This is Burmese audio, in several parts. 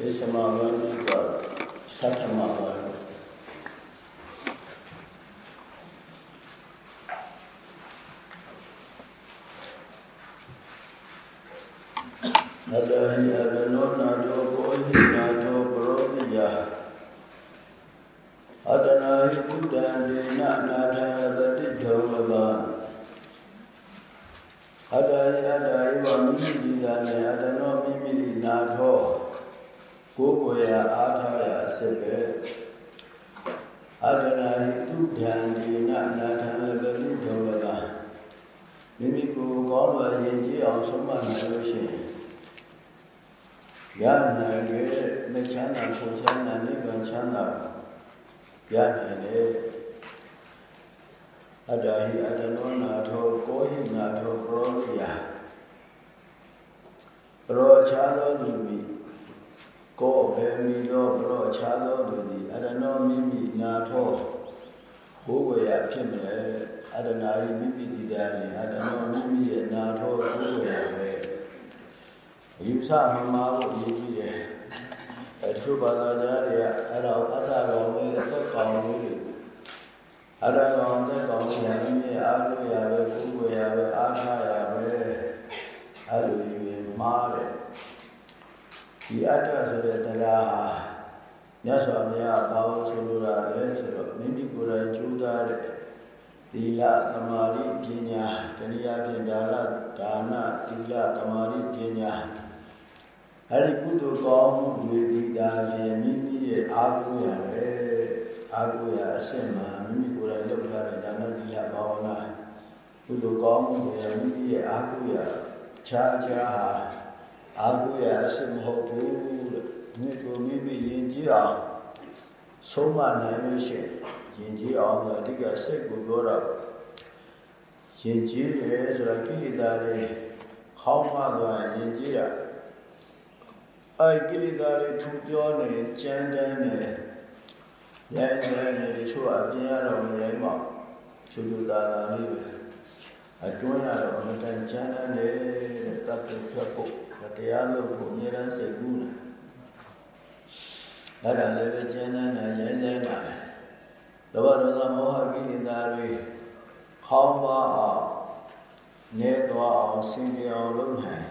ဒေသမဝန္တိကသတ္တမဝန္တိနတဟိအရနောနာတောကိုဟိနာတောပရောပိယအတနာဟိဘုဒ္ဓံဒေနနာထာပတိဒောလဘအတ္တယအတ္တယဝမိမိဒီသာနေအတ္တနောမိမိနာထောကိုယ်ကိုယ်ရာအားထားရာအစစ်ပဲအတ္တနာဟိတုဒ္ဓံဒေနနာထာပတိဒောလဘမိမိကိုယ်ကောင်းစွာယဉ်ကျေးအောင်ဆုံးမနိုင်လို့ရှိရင်ရနိုင် တဲ့မချမ်းသာကိုချမ်းသာနိဗ္ဗာန်ချမ်းသာရနိုင်တယ်အတ္တဟိအတ္တနောနာထောကိုဟိနာထောပရောရိယပရောချာသောသူမိကိုဘေမိသောပရောချာသောသူသည်အတ္တနောမိမိနာထောဘိုးဝေယဖြစ်မလဲအတ္တနာဟိမိမိတိတာနေအတ္တနောမိမိရဲ့နာထောဘိုးဝေယပဲအယူဆမမှားဖို့ရည်ကြည့်တယ်။အဲတ ချို့ဘာသာကြားတွေကအဲ့တော့အတ္တကောင်လေးအသက်ကောင်လေးတွေအတ္တကောင်အသက်ကောင်လေးဟာမိမိအားလို့ရပဲကိုယ်ကိုရပဲအားထားရပဲအဲ့လိုယူရင်မှားတယ်။ဒီအတ္တဆိုတဲ့တရားဟာမြတ်စွာဘုရားဘာလို့ဆိုလိုတာလဲဆိုတော့မိမိကိုယ်တိုင်ကြိုးစားတဲ့သီလသမာဓိပညာတဏှာဖြင့်ဒါနဒါနသီလသမာဓိပညာ အဲဒီကုသိုလ်ကောင်းမှုတွေဒီတာရင်မိမိရဲ့အာဟုရပဲအာဟုရအစစ်မှမိမိကိုယ်တိုင်လုပ်ထားတဲ့ဒါနသီလဘာဝနာကုသိုလ်ကောင်းမှုတွေမိမိရဲ့အာဟုရခြားခြားဟာအာဟုရအစစ်မဟုတ်ဘူးလို့မိကိုမိမိယဉ်ကျေးအောင်ဆုံးမနိုင်လို့ရှိရင်ယဉ်ကျေးအောင်ဆိုအဓိကစိတ်ကိုပြောတာယဉ်ကျေးတယ်ဆိုတာကိလေသာတွေခေါင်းမသွားယဉ်ကျေးတာ အဲကိလေသာတွေထူပြောနေကြမ်းတမ်းနေရိုင်းရိုင်းနေတချို့အပြင်းရတော့မရိုင်းပါချူချူသာသာလေးပဲအတွင်းရတော့အမတန်ကြမ်းတမ်းတယ်တဲ့တပ်ပြဖြတ်ဖို့တရားလုပ်ဖို့အများအားစိတ်ကူးတယ်အဲ့ဒါလည်းပဲကျမ်းမ်းတာရိုင်းရိုင်းတာပဲလောဘဒေါသမောဟကိလေသာတွေခေါင်းပါအောင်နေသွားအောင်စင်ကြအောင်လုပ်နိုင်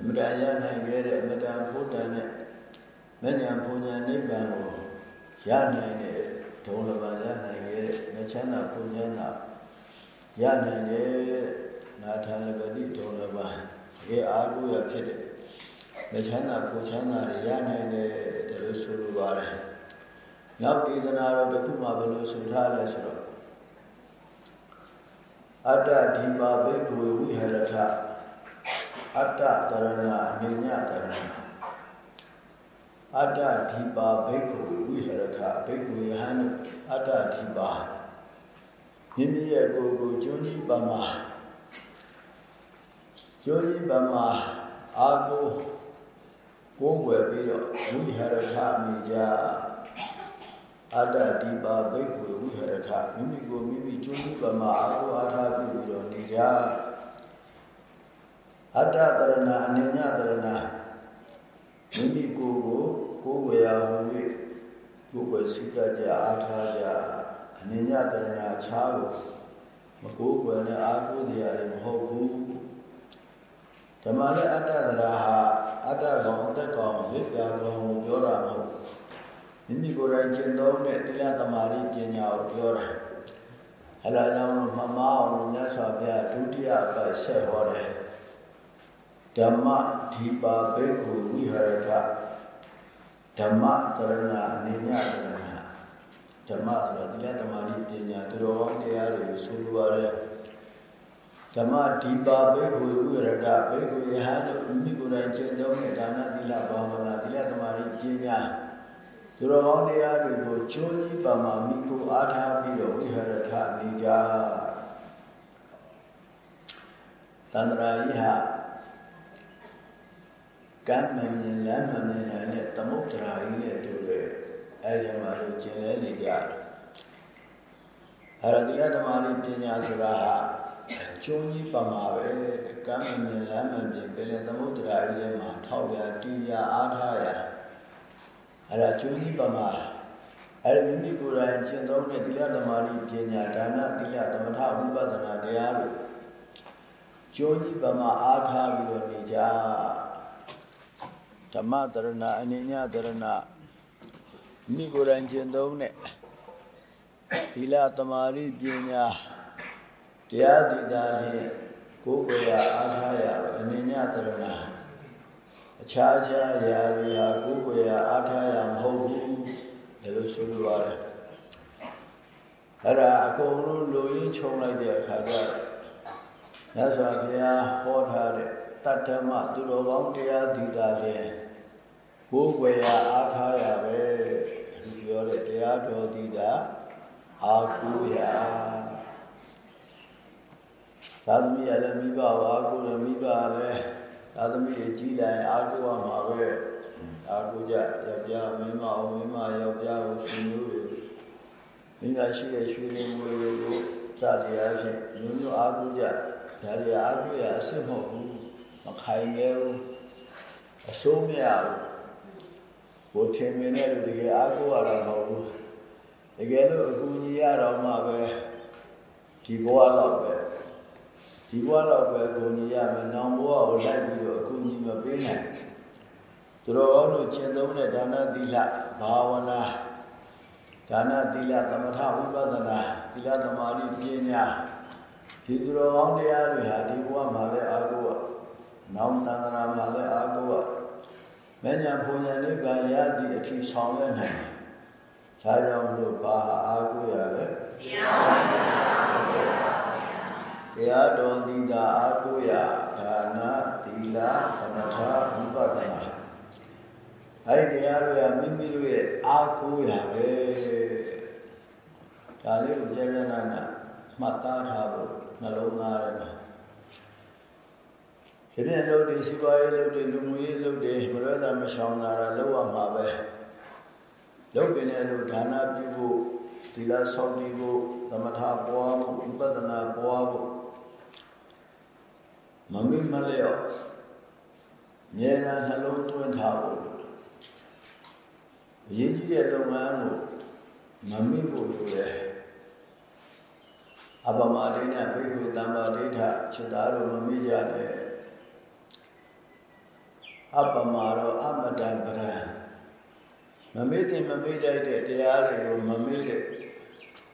အမတန်ရနိုင်ခဲ့တဲ့အမတန်ဘုဒ္ဓနဲ့မဉ္ဇဉ်ဘုံညာနိဗ္ဗာန်ကိုရနိုင်တဲ့ဒုံလဘရနိုင်ခဲ့တဲ့မချမ်းသာဘုံချမ်းသာရနိုင်တဲ့နာထာလပတိဒုံလဘဒီအားကိုရဖြစ်တဲ့မချမ်းသာဘုံချမ်းသာတွေရနိုင်တဲ့ဒါလို့ဆိုလိုပါတယ်နောက်ဒေသနာတော်တစ်ခုမှဘယ်လိုဆိုထားလဲဆိုတော့အတ္တဒီပါဘိက္ခဝေဝိဟရထ အတ္တကရဏအနေညကရဏအတ္တဒီပါဘိက္ခဝေဝိဟရထဘိက္ခဝေဟံအတ္တဒီပါမိမိရဲ့ကိုယ်ကိုကျွန်းကြီးပါမှာကျွန်းကြီးပါမှာအာကိုကိုယ်ွယ်ပြီးတော့ဝိဟရထမိကြအတ္တဒီပါဘိက္ခဝေဝိဟရထမိမိကိုမိမိကျွန်းကြီးပါမှာအာကိုအားထားပြီးတော့နေကြ အတ္တတရဏအနေညတရဏမိမိကိုယ်ကိုကိုယ်ဝေယဟူ၍ကိုယ်ဝေစိတ္တကြအားထားကြအနေညတရဏခြားကိုမကိုယ်ွယ်နဲ့အားကိုးတရားတွေမဟုတ်ဘူးဓမ္မလည်းအတ္တတရာဟာအတ္တကောင်အတ္တကောင်ဝိပ္ပာကောင်ကိုပြောတာမဟုတ်မိမိကိုယ်တိုင်ကျင့်သုံးတဲ့တရားသမာဓိပညာကိုပြောတာအဲဒါကြောင့်မမအောင်မြတ်စွာဘုရားဒုတိယပတ်ဆက်ဟောတယ် ဓမ္မဒီပါဘိက္ခုဝိဟရထဓမ္မကရဏအနေညကရဏဓမ္မဆိုတာတရားသမာဓိပညာသူတော်ကောင်းတရားတွေကိုဆိုလိုရတယ်ဓမ္မဒီပါဘိက္ခုဝိဟရထဘိက္ခုယဟန်တို့မိမိကိုယ်တိုင်ကျင့်သုံးတဲ့ဒါနသီလဘာဝနာတရားသမာဓိပညာသူတော်ကောင်းတရားတွေကိုချိုးကြီးပါမှာမိကိုအားထားပြီးတော့ဝိဟရထနေကြတန္တရာယိဟ ကမ်းမမြင်လမ်းမမြင်နိုင်တဲ့သမုဒ္ဒရာကြီးနဲ့တူတယ်အဲဒီမှာလို့ကျင်လဲနေကြတယ်အရတိယသမารိပညာဆိုတာဟာကျုံးကြီးပါမှာပဲကမ်းမမြင်လမ်းမမြင်ဘယ်နဲ့သမုဒ္ဒရာကြီးထဲမှာထောက်ရတီးရအားထားရအဲ့ဒါကျိုးကြီးပမာအဲ့ဒီမိမိကိုယ်တိုင်ကျင့်သုံးတဲ့သီလသမာဓိပညာဒါနသီလသမထဝိပဿနာတရားတို့ကျိုးကြီးပမာအားထားပြီးတော့နေကြ ဓမ္မတရဏအနိညာတရဏမိကိုယ်တိုင်ကျင့်သုံးတဲ့သီလသမာဓိပညာတရားသီတာဖြင့်ကိုယ်ကိုယ်ရအားထားရအနိညာတရဏအခြားခြားအရာတွေဟာကိုယ်ကိုယ်ရအားထားရမဟုတ်ဘူးဒါလို့ဆိုလိုပါတယ်အဲ့ဒါအကုန်လုံးလူရင်းခြုံလိုက်တဲ့အခါကျတော့မြတ်စွာဘုရားဟောထားတဲ့တတ္တမသူတော်ကောင်းတရားသီတာဖြင့် ကိုယ်ကိုယ်ရအားထားရပဲလူပြောတဲ့တရားတော်သီတာအာကုရာသာသမီလည်းမိဘဝါကုလည်းမိဘလည်းသာသမီကြီးကြီးတိုင်းအာကုရမှာပဲအာကုကြယောက်ျားမင်းမအောင်မင်းမယောက်ျားကိုရှင်မျိုးတွေမိမရှိတဲ့ရွှေလင်းမွေတွေကိုစတရားဖြင့်မျိုးမျိုးအာကုကြဒါတွေအာကုရအစစ်မဟုတ်ဘူးမခိုင်မဲဘူးအစိုးမရဘူး ဘုထင်မြင်တဲ့လူတွေအာကုရတာမဟုတ်ဘူးတကယ်လို့အကူကြီးရတော့မှပဲဒီဘဝတော့ပဲဒီဘဝတော့ပဲအကူကြီးရမယ်နောင်ဘဝကိုလိုက်ပြီးတော့အကူကြီးမပေးနိုင်သူတော်ကောင်းတို့ကျင့်သုံးတဲ့ဒါနသီလဘာဝနာဒါနသီလသမထဝိပဿနာသီလသမာဓိပညာဒီသူတော်ကောင်းတရားတွေဟာဒီဘဝမှာလည်းအာဟုဝနောင်တန္တရာမှာလည်းအာဟုဝ မဉ္ဇဉ်ဘုံဉ္ဇဉ်နိဗ္ဗာန်ရသည့်အထိဆောင်ရွက်နိုင်တယ်ဒါကြောင့်မလို့ဘာအားကိုးရလဲတရားတော်သီတာအားကိုးရဒါနသီလသမထဝိပဿနာအဲ့ဒီတရားတွေကမိမိတို့ရဲ့အားကိုးရပဲဒါလေးကိုကြာကြာနာနာမှတ်သားထားဖို့နှလုံးသားထဲမှာ ဒီနေ့လုပ်ဒီစီပွားရေးလုပ်ဒီလူမှုရေးလုပ်ဒီမလွဲတာမရှောင်တာလောက်ရမှာပဲလုပ်ပင်တဲ့လူဒါနပြုဖို့သီလဆောက်တည်ဖို့သမထပွားဖို့ဝိပဿနာပွားဖို့မမိမလျော့မြဲတမ်းနှလုံးသွင်းထားဖို့အရေးကြီးတဲ့လုပ်ငန်းကိုမမိဖို့လိုတယ်အပမလေးနဲ့ဘိက္ခုတမ္ပါဒိဋ္ဌจิตသားတို့မမိကြနဲ့ အပမရောအမတံပရံမမေ့တဲ့မမေ့တတ်တဲ့တရားတွေကိုမမေ့တဲ့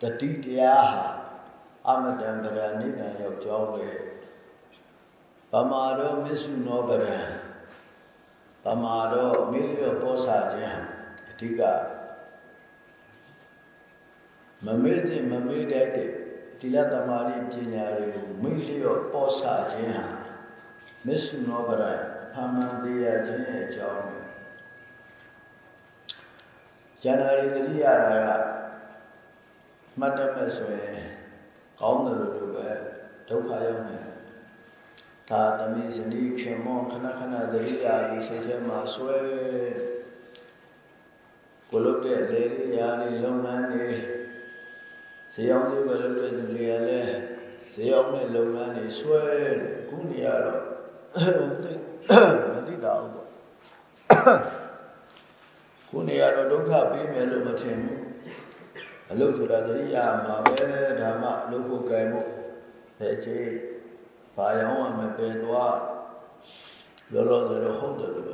တတိတရားဟာအမတံပရနိဗ္ဗာန်ရောက်ကြောင်းပဲပမာရောမစ္ဆုနောပရံပမာရောမိလျောပောစာခြင်းအဓိကမမေ့တဲ့မမေ့တတ်တဲ့သီလသမာဓိပညာတွေကိုမိလျောပောစာခြင်းဟာမစ္ဆုနောပရံ အမှန်တရားခြင်းရဲ့အကြောင်းပဲဇန္နာရီတတိယရာကမှတ်တတ်မဲ့ဆိုရင်ကောင်းတယ်လို့ပဲဒုက္ခရောက်နေဒါသမီးဇနီးခင်မောခဏခဏတတိယဒီစိတ်ထဲမှာဆွဲကိုလုတ်တဲ့လေရီယာတွေလုပ်ငန်းတွေဇေယောင်းတွေပဲလုပ်တဲ့သူတွေကလည်းဇေယောင်းနဲ့လုပ်ငန်းတွေဆွဲခုနေရတော့ မသိတာဘူးပေါ့ခုနေရတော့ဒုက္ခပေးမယ်လို့မထင်ဘူးအလုပ်ဆိုတာတတိယမှာပဲဓမ္မလုပ်ဖို့ကြိုင်ဖို့တဲ့ချေဘာရောင်းမှမပယ်တော့လောလောဆယ်တော့ဟုတ်တယ်လို့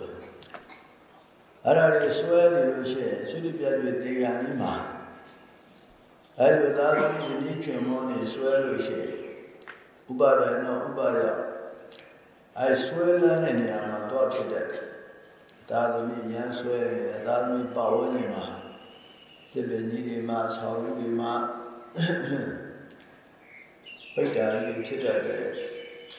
အဲ့ဒါတွေဆွဲနေလို့ရှိရင်သုတိပြတ်တွေတေဂန်ကြီးမှာအဲ့လိုသာသမီယဉ်ချွန်မောနေဆွဲလို့ရှိရင်ဥပါဒနာဥပါယ အဲ့ဆွဲလန်းတဲ့နေရာမှာတော့ဖြစ်တယ်သာသမီရန်ဆွဲနေတယ်သာသမီပါဝန်းနေမှာစစ်ပင်ကြီးတွေမှာဆောင်းကြီးတွေမှာပိတ္တာကြီးဖြစ်တတ်တယ်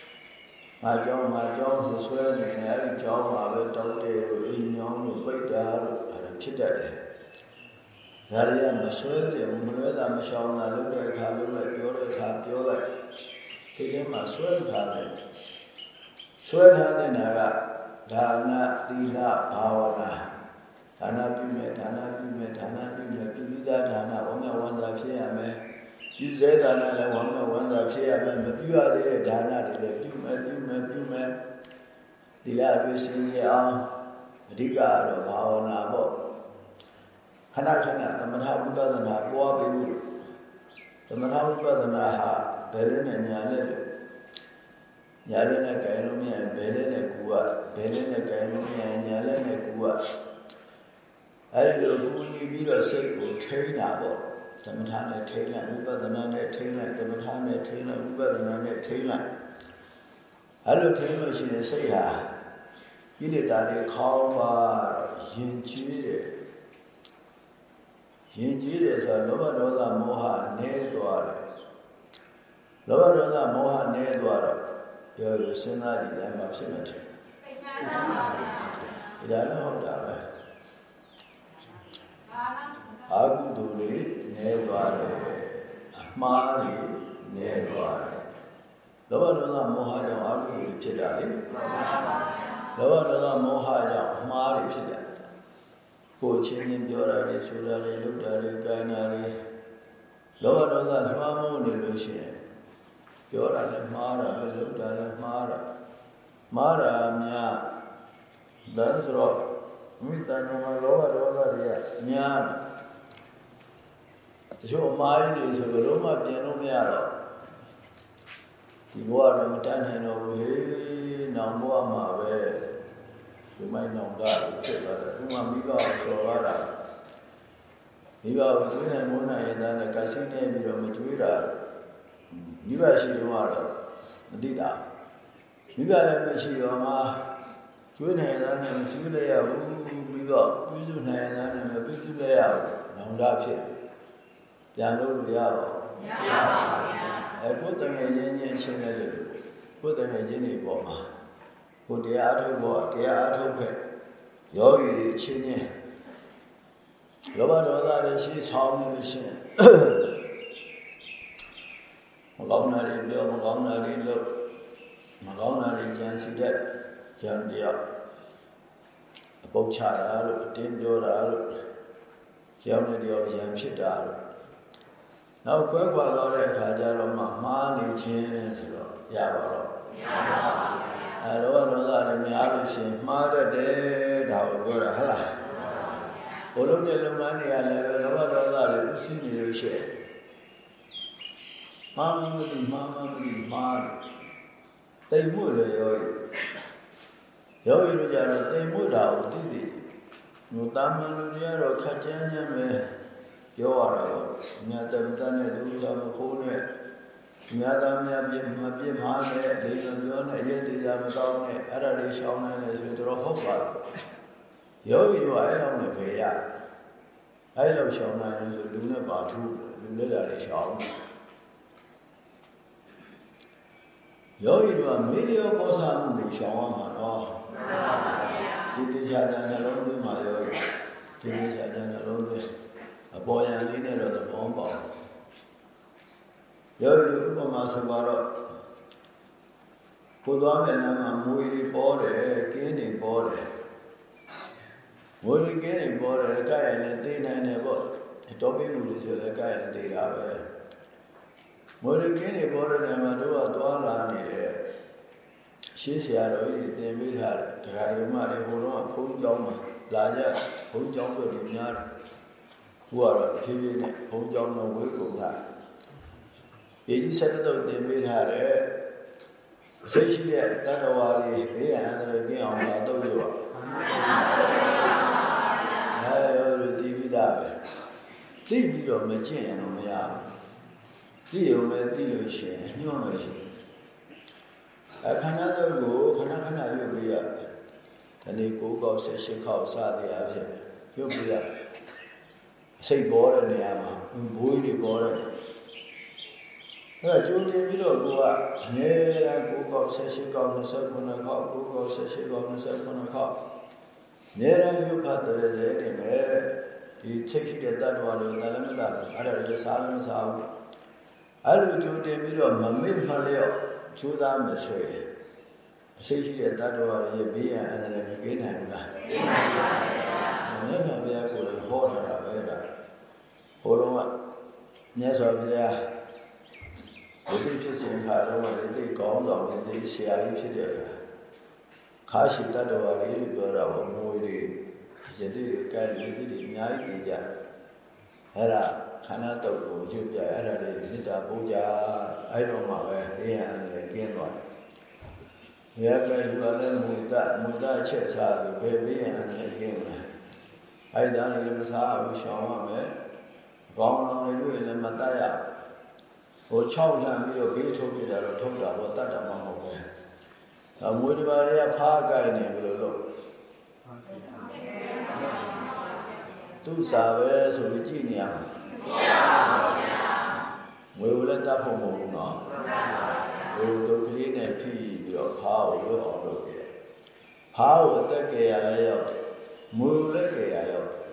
။ငါကြောင်းငါကြောင်းဆိုဆွဲနေတယ်အဲဒီကြောင်းမှာပဲတောက်တယ်လို့အိမ်မြောင်းလို့ပိတ္တာလို့အဲဖြစ်တတ်တယ်။ဒါတွေကမဆွဲတယ်မလွဲတာမရှောင်တာလုပ်တဲ့အခါလုပ်လိုက်ပြောတဲ့အခါပြောလိုက်ဒီထဲမှာဆွဲထားတယ်။ ဆွဲထားတဲ့နာကဒါနသီလဘာဝနာဒါနပြုမယ်ဒါနပြုမယ်ဒါနပြုမယ်ပြုပြီးသားဒါနဝမ်းမြောက်ဝမ်းသာဖြစ်ရမယ်ပြုစေဒါနလည်းဝမ်းမြောက်ဝမ်းသာဖြစ်ရမယ်မပြုရသေးတဲ့ဒါနတွေလည်းပြုမယ်ပြုမယ်ပြုမယ်သီလတွေစင်ကြအောင်အဓိကတော့ဘာဝနာပေါ့ခဏခဏသမထဝိပဿနာပွားပြီးလို့သမထဝိပဿနာဟာဘယ်လေးနဲ့ညာနဲ့ ညာလေးနဲ့ကြိုင်လို့မရဘယ်လေးနဲ့ကူကဘယ်လေးနဲ့ကြိုင်လို့မရညာလေးနဲ့ကူကအဲဒီလိုကူညီပြီးတော့စိတ်ကိုထိန်းတာပေါ့သမထနဲ့ထိန်းလိုက်ဝိပဿနာနဲ့ထိန်းလိုက်သမထနဲ့ထိန်းလိုက်ဝိပဿနာနဲ့ထိန်းလိုက်အဲလိုထိန်းလို့ရှိရင်စိတ်ဟာဣတိတာတွေခေါင်းပါရင်ကြီးတယ်ရင်ကြီးတယ်ဆိုတော့လောဘဒေါသမောဟနည်းသွားတယ်လောဘဒေါသမောဟနည်းသွားတော့ ပြောရစဉ်းစားကြည့်တယ်မှာဖြစ်မှာတယ်သိချမ်းသာပါဗျာဒါလည်းဟုတ်တာပဲအာဟုတုတွေနည်းသွားတယ်အမှားတွေနည်းသွားတယ်လောဘဒေါသမောဟကြောင့်အာဟုတုတွေဖြစ်တာလေမှန်ပါပါလောဘဒေါသမောဟကြောင့်အမှားတွေဖြစ်တယ်ကိုချင်းချင်းပြောတာတွေဆိုတာတွေလုပ်တာတွေကိုင်းတာတွေလောဘဒေါသလွှမ်းမိုးနေလို့ရှိရင် ပြောတာလည်းမှားတာပဲလုပ်တာလည်းမှားတာမှားတာများဒါဆိုတော့မိတ္တနာမှာလောဘဒေါသတွေကများတယ်တချို့အမှားကြီးတွေဆိုဘယ်လိုမှပြင်လို့မရတော့ဒီဘဝတော့မတတ်နိုင်တော့ဘူးဟေးနောင်ဘဝမှာပဲဒီမိုင်းနောင်တာဖြစ်သွားတယ်ဥမာမိဘကိုဆော်ရတာမိဘကိုကျွေးနိုင်မွန်းနိုင်ရင်လည်းကရှိနေပြီးတော့မကျွေးတာ မိဘရှိတော့ကတော့မသိတာမိဘလည်းမရှိတော့မှကျွေးနိုင်တာနဲ့မကျွေးလဲရဘူးပြီးတော့ပြုစုနိုင်တာနဲ့မပြုစုလဲရဘူးနောင်တာဖြစ်ပြန်လို့ရပါဘူးမရပါဘူးဗျာအဲကိုယ်တငယ်ချင်းချင်းချင်းနဲ့လို့ကိုယ်တငယ်ချင်းတွေပေါ်မှာကိုတရားအထုတ်ဖို့တရားအထုတ်ဖက်ယောဂီတွေအချင်းချင်းလောဘဒေါသတွေရှိဆောင်နေလို့ရှိရင် မကောင်းတာတွေပြောမကောင်းတာတွေလုပ်မကောင်းတာတွေကြံစီတတ်ကြံတရားအပုတ်ချတာလို့အတင်းပြောတာလို့ကြောက်နေတယောက်ရံဖြစ်တာလို့နောက်ကွဲကွာတော့တဲ့အခါကျတော့မှမှားနေခြင်းဆိုတော့ရပါတော့မရပါဘူးအဲလောဘဒေါသတွေများလို့ရှိရင်မှားတတ်တယ်ဒါကိုပြောတာဟုတ်လားဘုလုံးတဲ့လုပ်ငန်းတွေကလည်းပဲလောဘဒေါသတွေဥသိနေလို့ရှိရင် မှားမှမသိမှားမှမသိမှားတယ်တိမ်မှုတွေရောရောရကြတော့တိမ်မှုတာကိုသိသိဟိုတာမန်လူတွေကတော့ခက်ကြမ်းကြမ်းပဲပြောရတာပေါ့မြတ်တမတနဲ့ဒုစရမခိုးနဲ့မြတ်သားများပြမပြမှားနဲ့လေကပြောနဲ့အရေးတရားမကောင်းနဲ့အဲ့ဒါလေးရှောင်းနိုင်တယ်ဆိုတော့ဟုတ်ပါတယ်ယောဂီတို့အဲ့လောက်နဲ့ပဲရအဲ့လောက်ရှောင်းနိုင်လို့ဆိုလူနဲ့ပါထူးလူလက်လာလေးရှောင်းယော ဂီတို့ကမေလျောပေါ်စားမှုကိုရှောင်းရမှာတော့မှန်ပါပါဗျာဒီတရားတဲ့နှလုံးသွင်းမှာယောဂီဒီတရားတဲ့နှလုံးသွင်းအပေါ်ယံလေးနဲ့တော့သဘောပေါက်ယောဂီဥပမာဆိုပါတော့ကိုသွားမဲ့လမ်းမှာမွေတွေပေါ်တယ်ကင်းတွေပေါ်တယ်မွေတွေကင်းတွေပေါ်တယ်ကြိုက်ရင်လည်းတေးနိုင်တယ်ပေါ့တော်ပေးမှုတွေဆိုလည်းကြိုက်ရင်တေးတာပဲ မွေတွေကင်းတွေပေါ်တဲ့နေရာမှာတို့ကသွားလာနေတယ်ရှေးဆရာတော်ကြီးတင်ပေးထားတယ်ဒကာဒကမတွေဘုံတော့ဘုန်းကြီးကျောင်းမှာလာကြဘုန်းကျောင်းတို့ဒီများတယ်ခုကတော့ဖြည်းဖြည်းနဲ့ဘုံကျောင်းတော်ဝေးကုန်တာပြည်ကြီးဆက်တုပ်တင်ပေးထားတယ်အစိတ်ရှိတဲ့တတ္တဝါတွေဘေးရန်အန္တရာယ်ကင်းအောင်လာတော့လို့ပါအဲရောလူတည်ပြီးသားပဲသိပြီးတော့မကျင့်ရင်တော့မရဘူး သိရုံပဲသိလို့ရှိရင်ညှော့မယ်ရှိအခန္ဓာတို့ကိုခဏခဏရွတ်ပြီးရတယ်ဒီနေ့9ခေါက်18ခေါက်စသည်အဖြစ်ရွတ်ပြီးရစိတ်ပေါ်တဲ့နေရာမှာဘိုးကြီးပေါ်တဲ့အဲ့တော့ကြိုးတင်ပြီးတော့ကိုကအငယ်ရာ9ခေါက်18ခေါက်29ခေါက်9ခေါက်18ခေါက်29ခေါက်နေရရုပ်ဖတ်တဲ့ဇဲတွေမဲ့ဒီချိတ်ရှိတဲ့တ attva တွေလည်းမသာဘူးအဲ့ဒါလည်းစားလည်းမစားဘူး အဲ့လိုကြိုးတင်ပြီးတော့မမေ့မလျော့ကြိုးစားမယ်ဆိုရင်အရှိရှိတဲ့တ attva တွေရဲ့ဘေးရန်အန္တရာယ်မပေးနိုင်ဘူးလားပေးနိုင်ပါဘူးမြတ်စွာဘုရားကိုယ်ဟောထားတာပဲဒါဟိုတော့ကမြတ်စွာဘုရားဒီလိုဖြစ်စဉ်ခါတော့လည်းတိတ်ကောင်းဆောင်တဲ့တိတ်ဆရာကြီးဖြစ်တဲ့အခါခါရှိတ attva တွေလို့ပြောတာပေါ့ငွေတွေယတိတွေကဲယတိတွေအများကြီးကြည့်ကြအဲ့ဒါ ခန္ဓာတုတ်ကိုရွတ်ပြအဲ့ဒါလေးမေတ္တာပို့ကြအဲ့တော့မှပဲဘေးရန်အန္တရာယ်ကင်းသွားတယ်ဘုရားကလူအလည်းမူတမူတချက်စားပြီးဘယ်ဘေးရန်အန္တရာယ်ကင်းလဲအဲ့ဒါလည်းမစားဘူးရှောင်ရမယ်ကောင်းလောင်တွေတွေ့လည်းမတတ်ရဟို6လမ်းပြီးတော့ဘေးထုတ်ပြတာတော့ထုတ်တာပေါ့တတ်တာမှမဟုတ်ပဲအမွေတပါးတွေကဖားကြိုင်နေဘယ်လိုလုပ်သူစားပဲဆိုပြီးကြည့်နေရမှာ ကြည့်ရပါဘူးဗျာငွေကိုလည်းတတ်ဖို့မဟုတ်ဘူးနော်ငွေတို့ကလေးနဲ့ဖြီးပြီးတော့ဖားကိုလွတ်အောင်လုပ်ခဲ့ဖားကိုအသက်ကြရလဲရောက်တယ်ငွေကိုလည်းကြရရောက်တယ်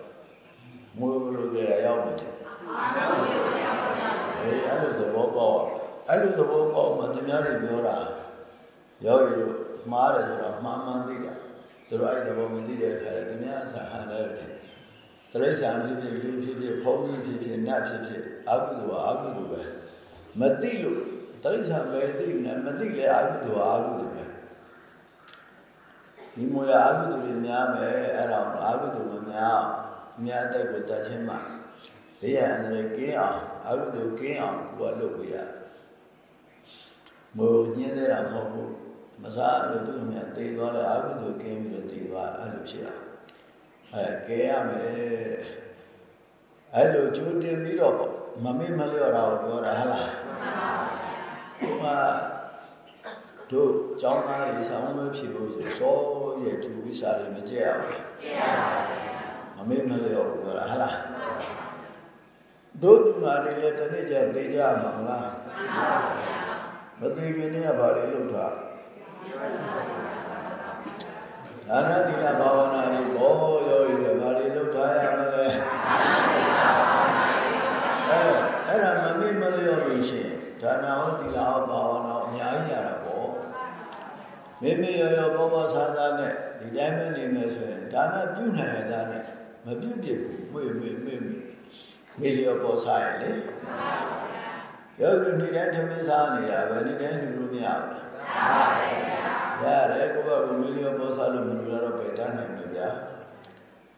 ငွေကိုလိုကြရရောက်တယ်အေးအဲ့လိုသဘောပေါက်အဲ့လိုသဘောပေါက်မှသူများတွေပြောတာရောက်ရလို့မှားတယ်ဆိုတော့မှားမှန်သိတာသူတို့အဲ့သဘောမသိတဲ့အခါကျသူများအစားဟန်တယ် တရိစ္ဆာန်ဖြစ်ဖြစ်လူဖြစ်ဖြစ်ဖုံးကြီးဖြစ်ဖြစ်နတ်ဖြစ်ဖြစ်အကုသိုလ်အကုသိုလ်ပဲမသိလို့တရိစ္ဆာန်ပဲသိနေမသိလဲအကုသိုလ်အကုသိုလ်ပဲဒီမူရအကုသိုလ်တွေများမယ်အဲ့ဒါအကုသိုလ်မများအများတက်ကိုတတ်ချင်းမှဘေးရန်အန္တရာယ်ကင်းအောင်အကုသိုလ်ကင်းအောင်ကိုယ်ကလုပ်ပေးရမို့ညင်းသေးတာမဟုတ်ဘူးမစားလို့သူ့မြတ်တေးသွားလဲအကုသိုလ်ကင်းပြီးတော့တေးသွားအဲ့လိုဖြစ်အောင် အဲကဲရမယ်အဲ့လိုကြိုးတင်ပြီးတော့မမေ့မလျော့တာကိုပြောတာဟလားမှန်ပါဗျာတို့ကျောင်းသားတွေဆောင်းမဖြစ်လို့ဆိုစောရဲ့သူဝိစာတွေမကြက်အောင်ကြက်ပါဗျာမမေ့မလျော့ပြောတာဟလားတို့ဒီမှာတွေလည်းတနေ့ကျသိကြမှာမလားမှန်ပါဗျာမသိခင်တည်းကဘာတွေလုပ်တာ ဒါနတိလဘာဝနာတွေဘောရောရည်ဘာတွေလုပ်ထားရမလဲအဲအဲ့ဒါမမေ့မလျော့လို့ရှိရင်ဒါနဟောတိလဟောဘာဝနာအများကြီးရတာပေါ့မေမေရောရောဘောဘောဆာသာနဲ့ဒီတိုင်းပဲနေမယ်ဆိုရင်ဒါနပြုနိုင်ရတာနဲ့မပြုပြဘူးမေ့မေ့မေ့မေ့မေလျော့ပေါ်စားရလေယောဂီနေ့တိုင်းသမင်းစားနေတာပဲနေ့တိုင်းလူလို့မရဘူးလားရ တယ်ကိုယ့်ဘက်ကမီလီယံပေါ်စားလို့မလူတော့ပဲတန်းနိုင်လို့ဗျာ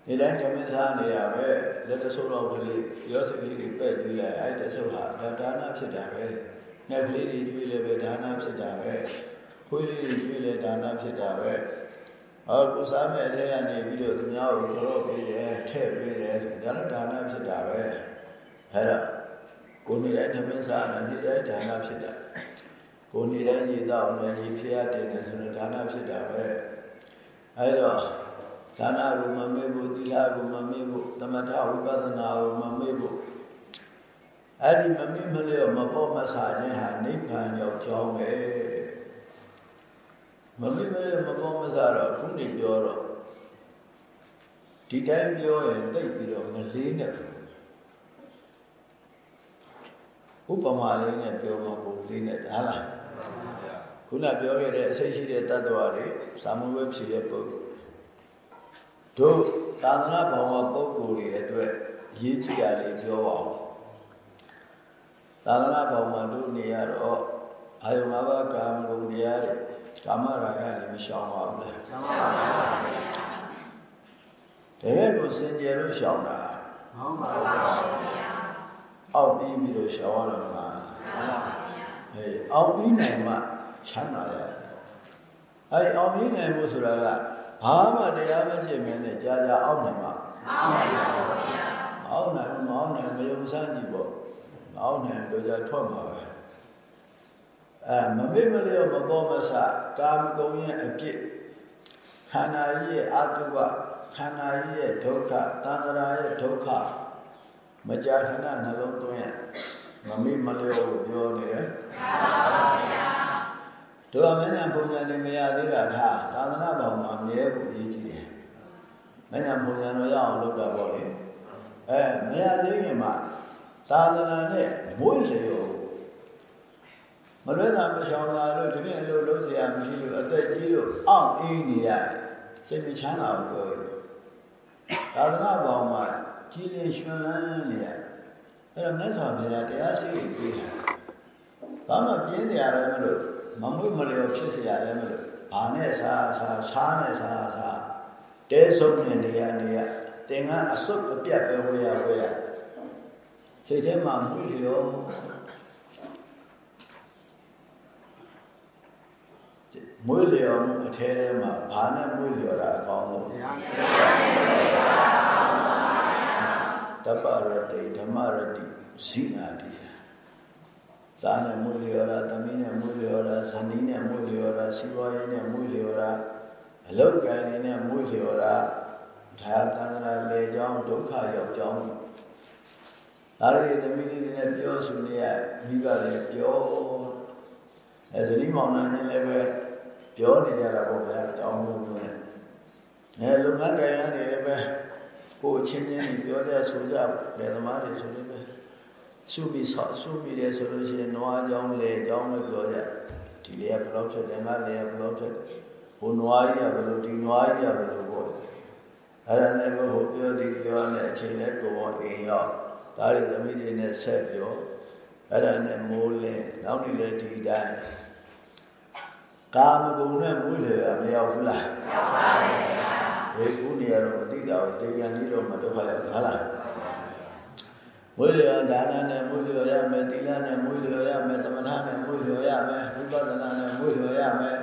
နေ့တိုင်းသမင်းစားနေတာပဲလက်တဆုပ်တော့ကလေးရောစကလေးတွေပဲ့ကြည့်လိုက်အဲ့တဆုပ်ဟာဒါဒါနဖြစ်တာပဲငှက်ကလေးတွေကျွေးလည်းပဲဒါနဖြစ်တာပဲခွေးလေးတွေကျွေးလည်းဒါနဖြစ်တာပဲအော်ကိုစားမဲ့အဲ့ကနေပြီးတော့သူများကိုတော်တော်ပေးတယ်ထည့်ပေးတယ်ဒါလည်းဒါနဖြစ်တာပဲအဲ့ဒါကိုနေတိုင်းသမင်းစားတာနေတိုင်းဒါနဖြစ်တာ ကိုနေတိုင်းရေတော့နေရေဖျားတယ်နေဆိုတော့ဒါနဖြစ်တာပဲအဲတော့ဒါနကိုမမေ့ဖို့သီလကိုမမေ့ဖို့သမထဝိပဿနာကိုမမေ့ဖို့အဲ့ဒီမမေ့မလျော့မပေါ်မဆာခြင်းဟာနိဗ္ဗာန်ရောက်ကြောင်းပဲမမေ့မလျော့မပေါ်မဆာတော့ခုနေပြောတော့ဒီတိုင်းပြောရင်တိတ်ပြီးတော့မလေးနဲ့ဥပမာလေးနဲ့ပြောမှပုံလေးနဲ့ဒါလား ခုနပြောခဲ့တဲ့အစိတ်ရှိတဲ့တ attva တွေစာမဝဲဖြစ်တဲ့ပုဂ္ဂိုလ်တို့သာသနာ့ဘောင်ဝပုဂ္ဂိုလ်တွေအတွက်ရေးကြည့်ရလေးပြောအောင်သာသနာ့ဘောင်မှာတို့နေရတော့အာယု၅ပါးကာမဂုဏ်တရားတွေကာမရာဂတွေမရှောင်ပါဘူးလားရှောင်ပါပါဘုရားတကယ်ကိုစင်ကြယ်လို့ရှောင်တာမှန်ပါပါဘုရားအောက်ပြီးပြီးတော့ရှောင်ရတော့မှာမှန်ပါပါဘုရား အဲအောက်ပြီးနိုင်မှချမ်းသာရတယ်အဲအောက်ပြီးနိုင်ဖို့ဆိုတာကဘာမှတရားမဖြစ်မနဲ့ကြာကြာအောက်နိုင်မှာမှန်ပါပါဘုရားအောက်နိုင်မအောက်နိုင်မယုံစမ်းကြည့်ပေါ့အောက်နိုင်တော့ကြာထွက်မှာပဲအဲမမေ့မလျော့မပေါ်မဆကာမဂုဏ်ရဲ့အပြစ်ခန္ဓာကြီးရဲ့အတုပခန္ဓာကြီးရဲ့ဒုက္ခတဏ္ဍာရဲ့ဒုက္ခမကြာခဏနှလုံးသွင်းမမေ့မလျော့ကိုပြောနေတယ်မှန်ပါဗျာ တို့အမညာပုံညာနေမရသေးတာဒါသာသနာ့ဘောင်မှာမြဲဖို့အရေးကြီးတယ်မညာပုံညာတော့ရအောင်လုပ်တာပေါ့လေအဲမရသေးခင်မှာသာသနာနဲ့မွေးလျော်မလွဲတာမရှောင်လာလို့ဒီနေ့အလုပ်လုပ်เสียမရှိလို့အသက်ကြီးလို့အောင့်အေးနေရတယ်စိတ်မချမ်းသာဘူးပြောတယ်သာသနာ့ဘောင်မှာကြီးလင်ရွှင်လန်းနေရအဲ့တော့မြတ်စွာဘုရားတရားရှိပြီးပြေးတာ ဘာမှပြင်းတရားလည်းမလို့မမွေ့မလျော်ဖြစ်စရာလည်းမလို့ဘာနဲ့စားစားစားနဲ့စားစားတဲဆုံးနေနေရနေရတင်ကအစွတ်အပြတ်ပဲဝေရဝေရစိတ်ထဲမှာမွေ့လျော်မွေးလျော်မှုအထဲထဲမှာဘာနဲ့မွေးလျော်တာအကောင်းဆုံးတပ္ပရတိဓမ္မရတိဇိနာတိ ဇာနဲ့မွေးလျော်တာသမီးနဲ့မွေးလျော်တာဇနီးနဲ့မွေးလျော်တာစီဝါရေးနဲ့မွေးလျော်တာအလောက်ကိုင်းနဲ့မွေးလျော်တာဒါသန္တရာလေကြောင်းဒုက္ခရောက်ကြောင်းဒါရီသမီးလေးတွေနဲ့ပြောဆိုနေရမိဘလည်းပြောအဲဇနီးမောင်နှံနဲ့လည်းပဲပြောနေကြတာပေါ့ဗျာအကြောင်းမျိုးမျိုးနဲ့အဲလုပ်ငန်းကိုင်ရနေလည်းပဲကိုယ်ချင်းချင်းပြောကြဆိုကြတယ်သမားတွေဆိုလည်းပဲ ရှုပြီးဆောရှုပြီးတယ်ဆိုလို့ရှိရင်နွားကြောင်းလေကြောင်းလည်းပြောကြဒီလေကဘယ်လောက်ဖြစ်တယ်ငါလေကဘယ်လောက်ဖြစ်တယ်ဟိုနွားကြီးကဘယ်လိုဒီနွားကြီးကဘယ်လိုပေါ့အဲ့ဒါနဲ့ဟိုပြောဒီပြောနဲ့အချိန်နဲ့ကိုယ်ပေါ်အိမ်ရောက်ဒါတွေသမီးတွေနဲ့ဆက်ပြောအဲ့ဒါနဲ့မိုးလင်းနောက်နေ့လည်းဒီတိုင်းကာမဂုဏ်နဲ့မွေးလေမရောက်ဘူးလားမရောက်ပါဘူးခင်ဗျာဒီခုနေရာတော့မသိတာဘူးတရားကြီးတော့မဒုက္ခရောက်ဟုတ်လား မွေးလျော်ဒါနနဲ့မွေးလျော်ရမယ်သီလနဲ့မွေးလျော်ရမယ်သမထနဲ့မွေးလျော်ရမယ်ဝိပဿနာနဲ့မွေးလျော်ရမယ်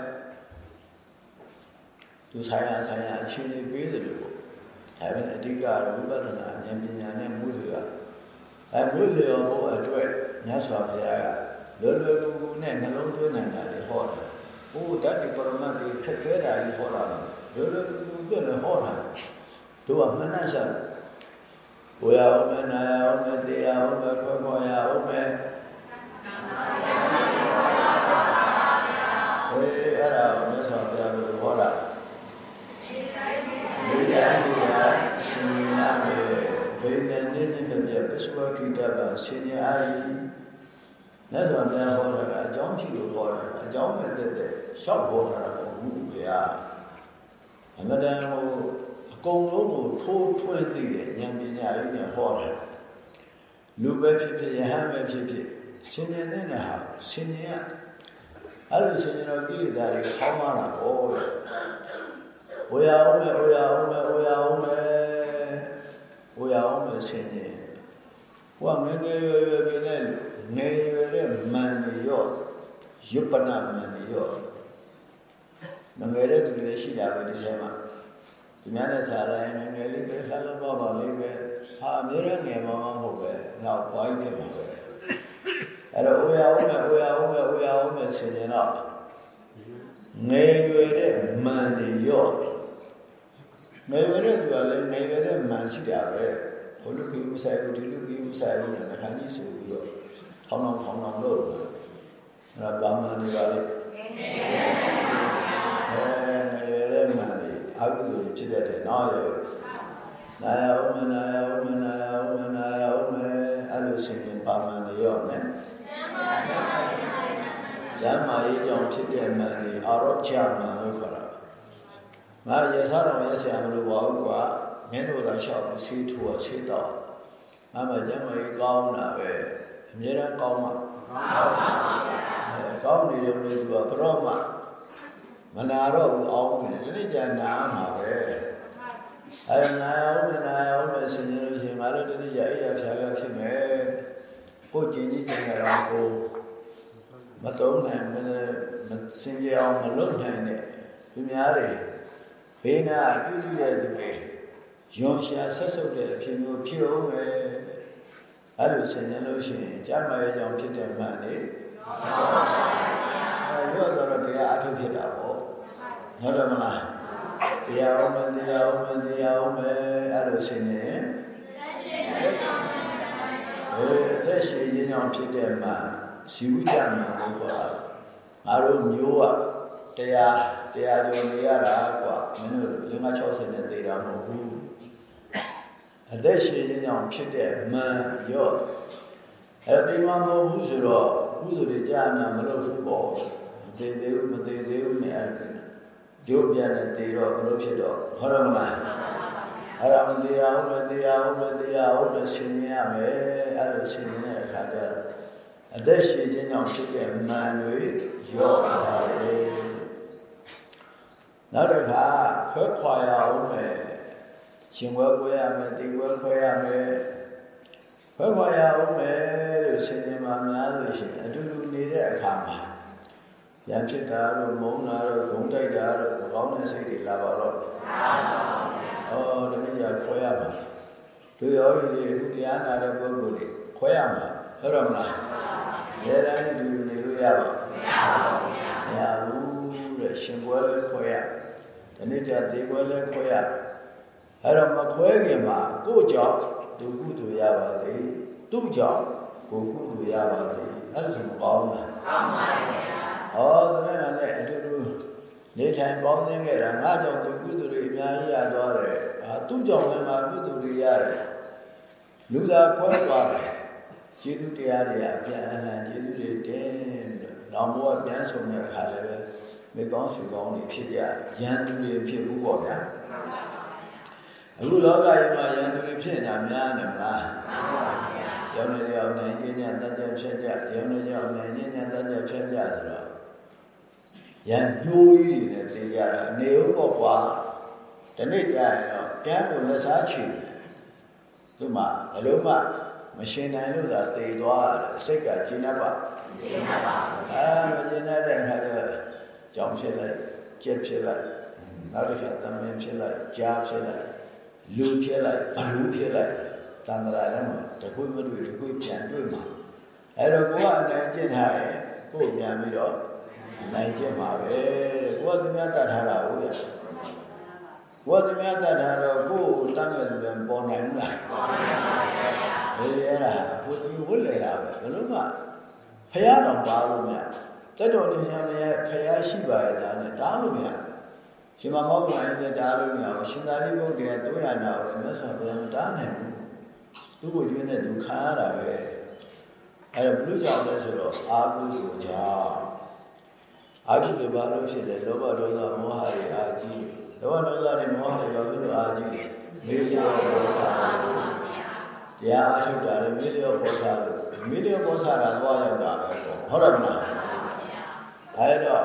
သူဆိုင်ရာဆိုင်ရာအခြေအနေပေးတယ်လို့ပေါ့ဒါပေမဲ့အဓိကတော့ဝိပဿနာဉာဏ်ပညာနဲ့မွေးလျော်အဲမွေးလျော်ဖို့အတွက်မြတ်စွာဘုရားကလွယ်လွယ်ကူကူနဲ့နှလုံးသွင်းနိုင်တာလေဟောတယ်ဟိုဓာတ်ဒီပရမတ်ကိုခက်ခဲတာကြီးဟောတာလွယ်လွယ်ကူကူပြည့်လည်းဟောတာတို့ကမနှက်ရှာကို ရအောင်မယ်နာရအောင်မယ်တရားအောင်မယ်ခွဲခွဲရအောင်မယ်ဟေးအဲ့ဒါကိုမြတ်စွာဘုရားကဟောတာဒီတိုင်းဒီတိုင်းရှင်ရမယ်ဘယ်နဲ့နည်းနည်းမပြပစ္စဝခိတပါရှင်ရအာယီမြတ်စွာဘုရားဟောတာကအကြောင်းရှိလို့ဟောတာအကြောင်းမဲ့တဲ့တဲ့ရှောက်ဟောတာကဘူးခင်ဗျာအမှန်တမ်းဟိုအ ကုန်လုံးကိုထိုးထွင်းသိတဲ့ဉာဏ်ပညာကြီးနဲ့ဟောတယ်လူပဲဖြစ်ဖြစ်ယဟန်ပဲဖြစ်ဖြစ်ရှင်ဉာဏ်နဲ့ဟာရှင်ဉာဏ်အဲ့လိုရှင်ဉာဏ်တော်ကိလေသာတွေခေါင်းလာတာပေါ့လေဝေယအောင်မယ်ဝေယအောင်မယ်ဝေယအောင်မယ်ဝေယအောင်မယ်ရှင်ဉာဏ်ဟိုကငယ်ငယ်ရွယ်ရွယ်ပြနေငယ်ရွယ်တဲ့မန်ရော့ယုပနာမန်ရော့ငငယ်တဲ့သူတွေရှိတာပဲဒီထဲမှာ ဒီများနဲ့စားလိုက်ငငယ်လေးပဲလှလှပပလေးပဲဟာအများရငယ်မှမဟုတ်ပဲနောက်ဘွားကြီးနေမှာပဲအဲ့တော့အိုရအောင်မဲ့အိုရအောင်မဲ့အိုရအောင်မဲ့ဆင်ရင်တော့ငယ်ရွယ်တဲ့မန်တွေရော့ငယ်ရွယ်တဲ့သူကလည်းငယ်ရွယ်တဲ့မန်ရှိတာပဲဘုလူပြီးဥဆိုင်ဘူးဒီလူပြီးဥဆိုင်ဘူးနဲ့ခန်းကြီးဆိုပြီးတော့ထောင်းထောင်းထောင်းထောင်းလို့အဲ့ဒါဗာမန်တွေပါလေအဲငယ်ရွယ်တဲ့မန်တွေ အကုသိုလ်ဖြစ်တတ်တယ်နော်ရနာယဥမနာယဥမနာယဥမနာယဥမအဲ့လိုရှင်ရင်ပါမန်တွေရောနဲ့ဇမ်းမာရေးကြောင့်ဖြစ်တဲ့မန်တွေအာရောချမန်လို့ခေါ်တာငါရစားတော်ရဆရာမလို့ပါဘူးကွာမင်းတို့သာလျှောက်ပြီးဆေးထိုးဆေးတော့ငါမှဇမ်းမာရေးကောင်းတာပဲအများရန်ကောင်းမှာကောင်းပါပါဗျာအဲကောင်းနေတယ်လို့သူကဘရော့မှ မနာတော့ဘူးအောင်တယ်ဒီနေ့ကျနာမှာပဲအဲနာအောင်မနာအောင်မဆင်ရလို့ရှိရင်ငါတို့ဒီနေ့ရအိယာဖြာဖြာဖြစ်မယ်ကိုကျင်ကြီးကျင်ကြတော့ကိုမတုံးနိုင်မမစင်ကြအောင်မလုပ်နိုင်တဲ့သူများတွေဘေးနာပြုစုတဲ့သူတွေယွန်ရှာဆက်ဆုပ်တဲ့အဖြစ်မျိုးဖြစ်အောင်ပဲအဲ့လိုဆင်ញလို့ရှိရင်ကြမ်းမာရေးကြောင့်ဖြစ်တဲ့မှန်လေအဲရော့တော့တရားအထုတ်ဖြစ်တာပေါ့ ဟုတ်တယ်မလားတရားအောင်မယ်တရားအောင်မယ်တရားအောင်မယ်အဲ့လိုဆင်ញရင်အဲအသက်ရှင်ခြင်းကြောင့်ဖြစ်တဲ့မှန်ဇီဝိတမှန်လို့ခေါ်တာငါတို့မျိုးကတရားတရားကြုံနေရတာကွာမင်းတို့လင်း60နဲ့သေတာမဟုတ်ဘူးအသက်ရှင်ခြင်းကြောင့်ဖြစ်တဲ့မန်ရော့အဲဒီမှာမဟုတ်ဘူးဆိုတော့ကုသိုလ်တွေကြာနာမလုပ်ဘူးပေါ့မသေးသေးဘူးမသေးသေးဘူးနဲ့အဲ့ဒါ ကျိုးပြန်တဲ့သေတော့မလို့ဖြစ်တော့ဟုတ်တယ်မလားအဲ့ဒါမတရားဟုတ်မတရားဟုတ်မတရားဟုတ်လို့ဆင်ញင်ရမယ်အဲ့လိုဆင်ញင်တဲ့အခါကျတော့အသက်ရှင်ခြင်းကြောင့်ဖြစ်တဲ့မန်တွေရော့ပါတယ်နောက်တစ်ခါခွဲခွာရအောင်မယ်ရှင်ဝဲခွဲရမယ်တိဝဲခွဲရမယ်ခွခွဲခွာရအောင်မယ်လို့ရှင်နေမှာများလို့ရှိရင်အတူတူနေတဲ့အခါမှာ ရံဖြစ်တာတော့မုန်းတာတော့ဂုံတိုက်တာတော့မကောင်းတဲ့စိတ်တွေလာပါတော့မှန်ပါဗျာဩတမင်ကြခွဲရမှာသူရောဤတွေအခုတရားနာတဲ့ပုဂ္ဂိုလ်တွေခွဲရမှာဟုတ်တော့မလားရဲတိုင်းအတူတူနေလို့ရပါမရပါဘူးဗျာမရဘူးတဲ့ရှင်ပွဲလည်းခွဲရဒီနေ့ကျသေပွဲလည်းခွဲရအဲ့တော့မခွဲခင်မှာကိုယ့်ကြောင့်ဒုက္ခတို့ရပါစေသူ့ကြောင့်ကိုယ်ကုသိုလ်ရပါစေအဲ့ဒါဆိုမကောင်းဘူးလားကောင်းပါဗျာ ဩတမန်နဲ့အတူတူနေထိုင်ပေါင်းသင်းခဲ့တာငါကြောင့်သူကုသိုလ်တွေအများကြီးရသွားတယ်အာသူ့ကြောင့်လည်းငါကုသိုလ်တွေရတယ်လူသာခွဲသွားတယ်ကျေးဇူးတရားတွေအပြန်အလှန်ကျေးဇူးတွေတင်းနောင်ဘဝပြန်ဆုံတဲ့အခါလည်းပဲမေကောင်းစုကောင်းတွေဖြစ်ကြရန်သူတွေဖြစ်ဘူးပေါ့ဗျာအခုလောကကြီးမှာရန်သူတွေဖြစ်နေတာများနေမလားမှန်ပါဗျာရောင်းနေတဲ့အနိုင်ကျင့်ကြတတ်ကြဖြစ်ကြရောင်းနေတဲ့အနိုင်ကျင့်ကြတတ်ကြဖြစ်ကြဆိုတော့ ရန်ကျိုးကြီးတွေနဲ့သင်ကြတာအနေဟုတ်ပေါ့ကွာဒီနေ့ကြာရင်တော့တန်းကိုလက်စားချီတယ်သူမှဘလုံးမှမရှင်နိုင်လို့သာတည်သွားတယ်စိတ်ကကျဉ်းတတ်ပါကျဉ်းတတ်ပါအာမကျဉ်းတတ်တဲ့ခါကျတော့ကြောင်ဖြစ်လိုက်ကြက်ဖြစ်လိုက်နောက်တစ်ခါတမင်ဖြစ်လိုက်ကြားဖြစ်လိုက်လူဖြစ်လိုက်ဘလူဖြစ်လိုက်တန်တရာလည်းမတကွမတွေ့တကွပြန်တွေ့မှာအဲ့တော့ကိုကအနိုင်ကျင့်ထားရင်ကိုပြန်ပြီးတော့ နိုင်ကျင့်မှာပဲတဲ့ကိုကသူများတတ်ထားတာဟုတ်ရဲ့ကိုကသူများတတ်ထားတော့ကိုကိုတတ်မဲ့လူလည်းပေါ်နိုင်ဘူးလားပေါ်နိုင်ပါဘူးဗျာဘယ်ရတာကိုသူဝတ်လေတာပဲဘယ်လို့မှဖះတော်ပါလို့မြတ်တက်တော်တင်ရှားမရဲ့ဖះရှိပါရဲ့လားနဲ့တားလို့မြတ်ရှင်မမောကလည်းစတားလို့မရဘူးရှင်သာရိပုတ္တရာတို့ရနာကိုမြတ်စွာဘုရားမတားနိုင်ဘူးသူ့ကိုကျွေးတဲ့သူခံရတာပဲအဲ့တော့ဘုလို့ကြောင့်လဲဆိုတော့အာဟုဆိုကြောင့် အာဟုကဘာလို့ဖြစ်တယ်လောဘဒေါသမောဟတွေအာကြီးလောဘဒေါသတွေမောဟတွေဘာဖြစ်လို့အာကြီးလဲမေလျောဘောဆာတရားအထုတ်တာလေမေလျောဘောဆာလို့မေလျောဘောဆာတာသွားရောက်တာပဲပေါ့ဟုတ်တယ်မလားအဲ့တော့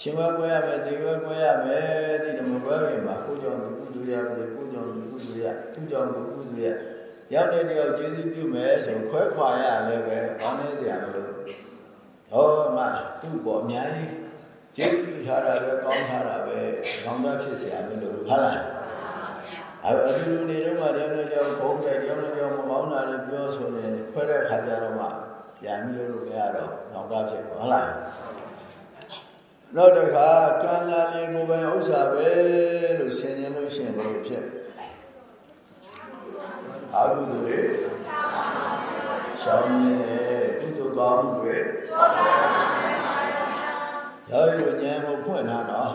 ရှင်ဘကွဲရမယ်ဒီဘကွဲရမယ်ဒီဓမ္မဘွဲရင်မှာကိုကြောင့်ဒီကုသိုလ်ရမယ်ကိုကြောင့်ဒီကုသိုလ်ရသူကြောင့်ဒီကုသိုလ်ရရောက်တဲ့တယောက်ကျေးဇူးပြုမယ်ဆိုခွဲခွာရလည်းပဲကောင်းနေကြမလို့ ဟောမှသူ့ပေါ်အများကြီးကျေးဇူးပြုထားတာပဲကောင်းထားတာပဲကောင်းတာဖြစ်เสียမလို့ဟုတ်လားအဲ့အတူတူနေတော့မှတယောက်နဲ့တယောက်ခုံးတယ်တယောက်နဲ့တယောက်မကောင်းတာတွေပြောဆိုနေခွဲတဲ့ခါကျတော့မှပြန်ပြီးလို့မရတော့ကောင်းတာဖြစ်ပါဟုတ်လားနောက်တစ်ခါကံလာလေးကိုယ်ပိုင်ဥစ္စာပဲလို့ဆင်ញင်လို့ရှိရင်ဘယ်လိုဖြစ်အာဟုသူတွေရှောင်းနေတယ်ကုသိုလ်ကောင်းမှုတွေ ရောရည်ဉာဏ်ကိုဖွင့်ထားတော့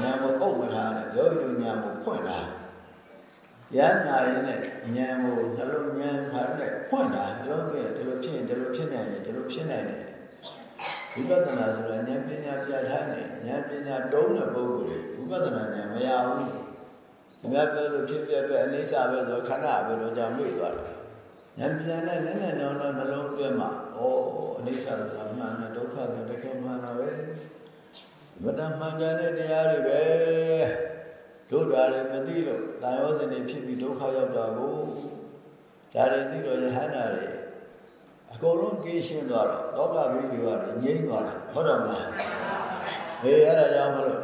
ဉာဏ်ကိုပုတ်မထားနဲ့ရောရည်ဉာဏ်ကိုဖွင့်ထားရနာရင်နဲ့ဉာဏ်ကိုနှလုံးဉာဏ်ခါနဲ့ဖွင့်တာနှလုံးကဒီလိုဖြစ်ရင်ဒီလိုဖြစ်နိုင်တယ်ဒီလိုဖြစ်နိုင်တယ်ဝိပဿနာဆိုတာဉာဏ်ပညာပြဋ္ဌာန်းတယ်ဉာဏ်ပညာတုံးတဲ့ပုဂ္ဂိုလ်တွေဝိပဿနာဉာဏ်မရဘူး။အများပြောလို့ဖြစ်ပြပြအိဋ္ဌာပဲဆိုခန္ဓာပဲတော့ကြာမေ့သွားတယ်။ဉာဏ်ပညာနဲ့နည်းနည်းတော့နှလုံးသွင်းမှာ ဩအိဋ္ဌာဆိုတာမှန်တယ်ဒုက္ခဆိုတကယ်မှန်တာပဲ။မတမှန်ကန်တဲ့တရားတွေပဲ။တို့တာလည်းမသိလို့တာယောဇဉ်တွေဖြစ်ပြီးဒုက္ခရောက်တာကိုဒါတွေသိတော့ယဟန္တာတွေအကုန်လုံးကြည့်ရှင်းသွားတော့လောကဘိဓိဝါတွေငြိမ့်သွားတယ်ဟုတ်တယ်မလားအေးအဲ့ဒါကြောင့်မလို့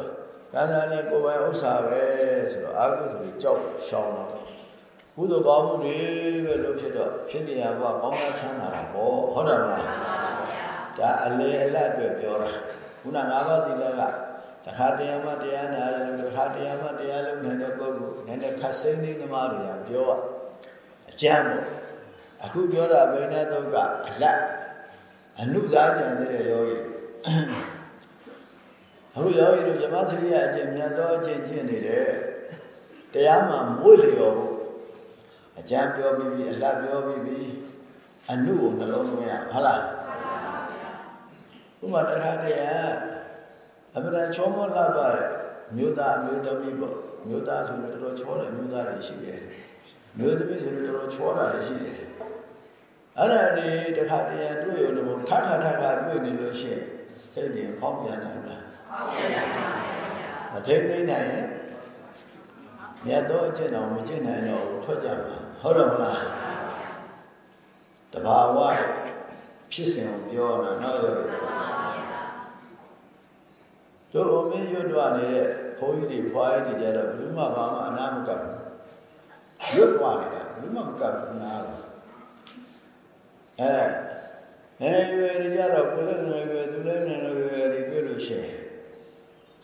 ကံစားနဲ့ကိုယ်ပိုင်ဥစ္စာပဲဆိုတော့အာဟုဆိုကြောက်ရှောင်းတော့ ကုသိုလ်ကောင်းမှုတွေပဲလို့ဖြစ်တော့ဖြစ်နေရဘကောင်းတာချမ်းသာတာပေါ့ဟုတ်တယ်မလားဒါအလေအလတ်အတွက်ပြောတာခုနငါးပါးသီလကတခါတရားမှတရားနာတယ်လို့တခါတရားမှတရားလုံးနေတဲ့ပုဂ္ဂိုလ်နည်းနည်းခတ်စိမ့်နေသမားတွေကပြောအကျမ်းပေါ့အခုပြောတာဘိနသုတ်ကအလတ်အနုစားကြံတဲ့ယောဂီအခုယောဂီတို့ဇမသရိယအကျင့်မြတ်သောအကျင့်ကျင့်နေတယ်တရားမှမွေ့လျော်ဖို့ အကျမ်းပြောပြီးပြီအလတ်ပြောပြီးပြီအနုကိုနှလုံးသွင်းရဟုတ်လားဥပမာတခါတည်းကအမှန်ချောမောလှပတဲ့မြို့သားမြို့သမီးပေါ့မြို့သားဆိုတော့တော်တော်ချောတဲ့မြို့သားတွေရှိတယ်မြို့သမီးဆိုတော့တော်တော်ချောတာတွေရှိတယ်အဲ့ဒါတွေတခါတည်းတွေ့ရုံနဲ့ထထထထတွေ့နေလို့ရှိရင်စိတ်တွေဖောက်ပြန်နိုင်လားဖောက်ပြန်နိုင်ပါဘူးမထိတ်သိမ့်နိုင်ရင်မြတ်သောအကျင့်တော်မကျင့်နိုင်တော့ထွက်ကြမှာ ဟုတ်တယ်မလားတဘာဝဖြစ်စဉ်ကိုပြောတာနော်ရောတို့အမင်းရွတ်တော့နေတဲ့ဘုန်းကြီးတွေဖွားရည်တွေကြတော့ဘယ်သူမှဘာမှအနာမကပ်ဘူးရွတ်သွားနေတာဘယ်သူမှမကပ်ဘူးနားတော့အဲငယ်ရွယ်တွေကြတော့ကိုယ်လည်းငယ်ရွယ်သူလည်းငယ်ရွယ်တွေတွေ့လို့ရှိရင်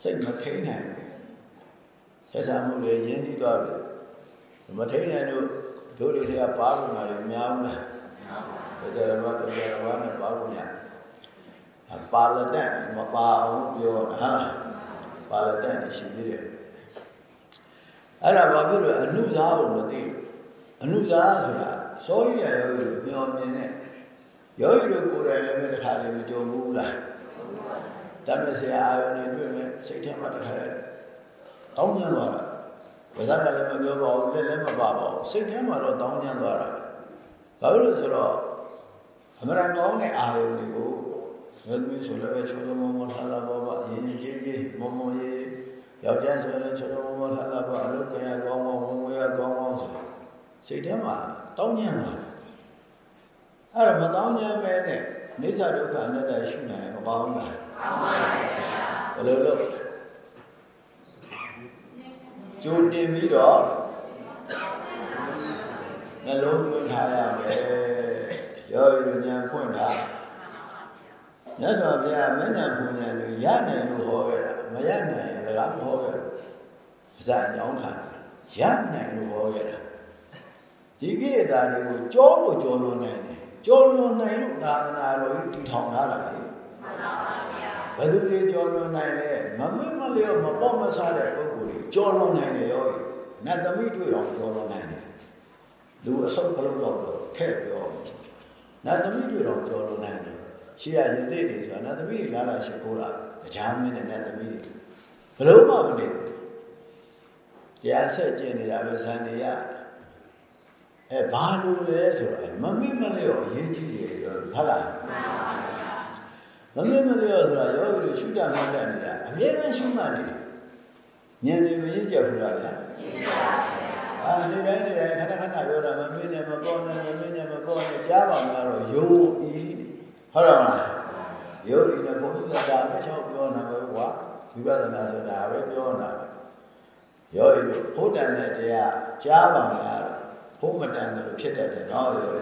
စိတ်မထိန်နိုင်ဘူးဆက်ဆံမှုတွေရင်းနှီးသွားပြီမထိန်နိုင်လို့ တို့တွေကပါလို့နာတယ်များဘူးလားတရားတော်ကတရားတော်နဲ့ပါလို့ညာပါလတန်မပါအောင်ပြောတာဟာပါလတန်ရှိသေးတယ်အဲ့ဒါဘာဖြစ်လို့အနုဇာကိုမသိဘူးအနုဇာဆိုတာစောရရရောမျောမြင်တဲ့ယောဂီတို့ကိုယ်တိုင်လည်းတစ်ခါလည်းမကြုံဘူးလားတတ်မဲ့ဆရာအာယုန်နဲ့တွေ့မဲ့စိတ်ထဲမှာတစ်ခါတောင်းကြသွားတာ ပါဇက်ကလည်းမပြောပါဘူးလက်လည်းမပါပါဘူးစိတ်ထဲမှာတော့တောင်းကြသွားတာဘာလို့လဲဆိုတော့အမရန်ကောင်းတဲ့အာယုန်တွေကိုဘယ်လိုဆိုလည်းပဲချိုးချုံမမလှလာဘောပါရင်းရင်းကြီးကြီးမမရေးယောက်ျားဆိုလည်းချိုးချုံမမလှလာဘောအလုပ်ကြရကောင်းကောင်းဝင်ဝရကောင်းကောင်းဆိုစိတ်ထဲမှာတောင်းကြမှာအဲ့ဒါမတောင်းကြမဲနဲ့နေသဒုက္ခအနတ္တရှုနိုင်မကောင်းလားကောင်းပါပါဘယ်လိုလုပ် ကြိုတင်ပြီးတော့နှလုံးသွင်းထားရမယ်ရောရဉာဏ်ဖွင့်တာမြတ်စွာဘုရားမဉ္ဇဉ်ပူဉ္ဇဉ်ကိုရနိုင်လို့ဟောခဲ့တာမရနိုင်ရင်လည်းမဟောခဲ့ဘူးဇာညောင်းခံရနိုင်လို့ဟောခဲ့တာဒီကိရိတာတွေကိုကြောလို့ကြောလွန်နိုင်တယ်ကြောလွန်နိုင်လို့သာသနာတော်ကြီးတည်ထောင်ထားတာလေမှန်ပါပါဗျာဘယ်သူတွေကြောလွန်နိုင်လဲမမင်းမလျော့မပေါ့မဆတဲ့ပုဂ္ဂိုလ်တွေ ကြောလွန်နိုင်တယ်ရောနတ်သမီးတွေ့တော့ကြောလွန်နိုင်တယ်လူအစုပ်ဘလုံးတော့ထည့်ပြောနတ်သမီးတွေ့တော့ကြောလွန်နိုင်တယ်ရှေ့ရရင်သိတယ်ဆိုတာနတ်သမီးတွေလာလာရှိခိုးတာကြားမင်းနဲ့နတ်သမီးတွေဘလုံးမမနေတရားဆက်ကျင်နေတာပဲဇန်နေရအဲဘာလို့လဲဆိုတော့မမေ့မလျော့အရေးကြီးတယ်ပြောဟုတ်လားမမေ့မလျော့ဆိုတာယောဂီတို့ရှုတာမှတ်တတ်နေတာအမြဲတမ်းရှုမှတ်နေ ဉာဏ်တွေမရကြဘူးလားဗျာအာနေတိုင်းနေတိုင်းခဏခဏပြောတာမမေ့နဲ့မပေါ်နဲ့မမေ့နဲ့မပေါ်နဲ့ကြားပါမှာတော့ယုံဤဟုတ်တယ်မလားယုံဤနဲ့ဘုန်းကြီးကဒါပဲချောက်ပြောနေပဲကွာဝိပဿနာဆိုတာပဲပြောနေတာပဲယောဂီတို့ဘုဒ္ဓံနဲ့တရားကြားပါများတော့ဘုံမတန်တယ်လို့ဖြစ်တတ်တယ်နော်ယောဂီ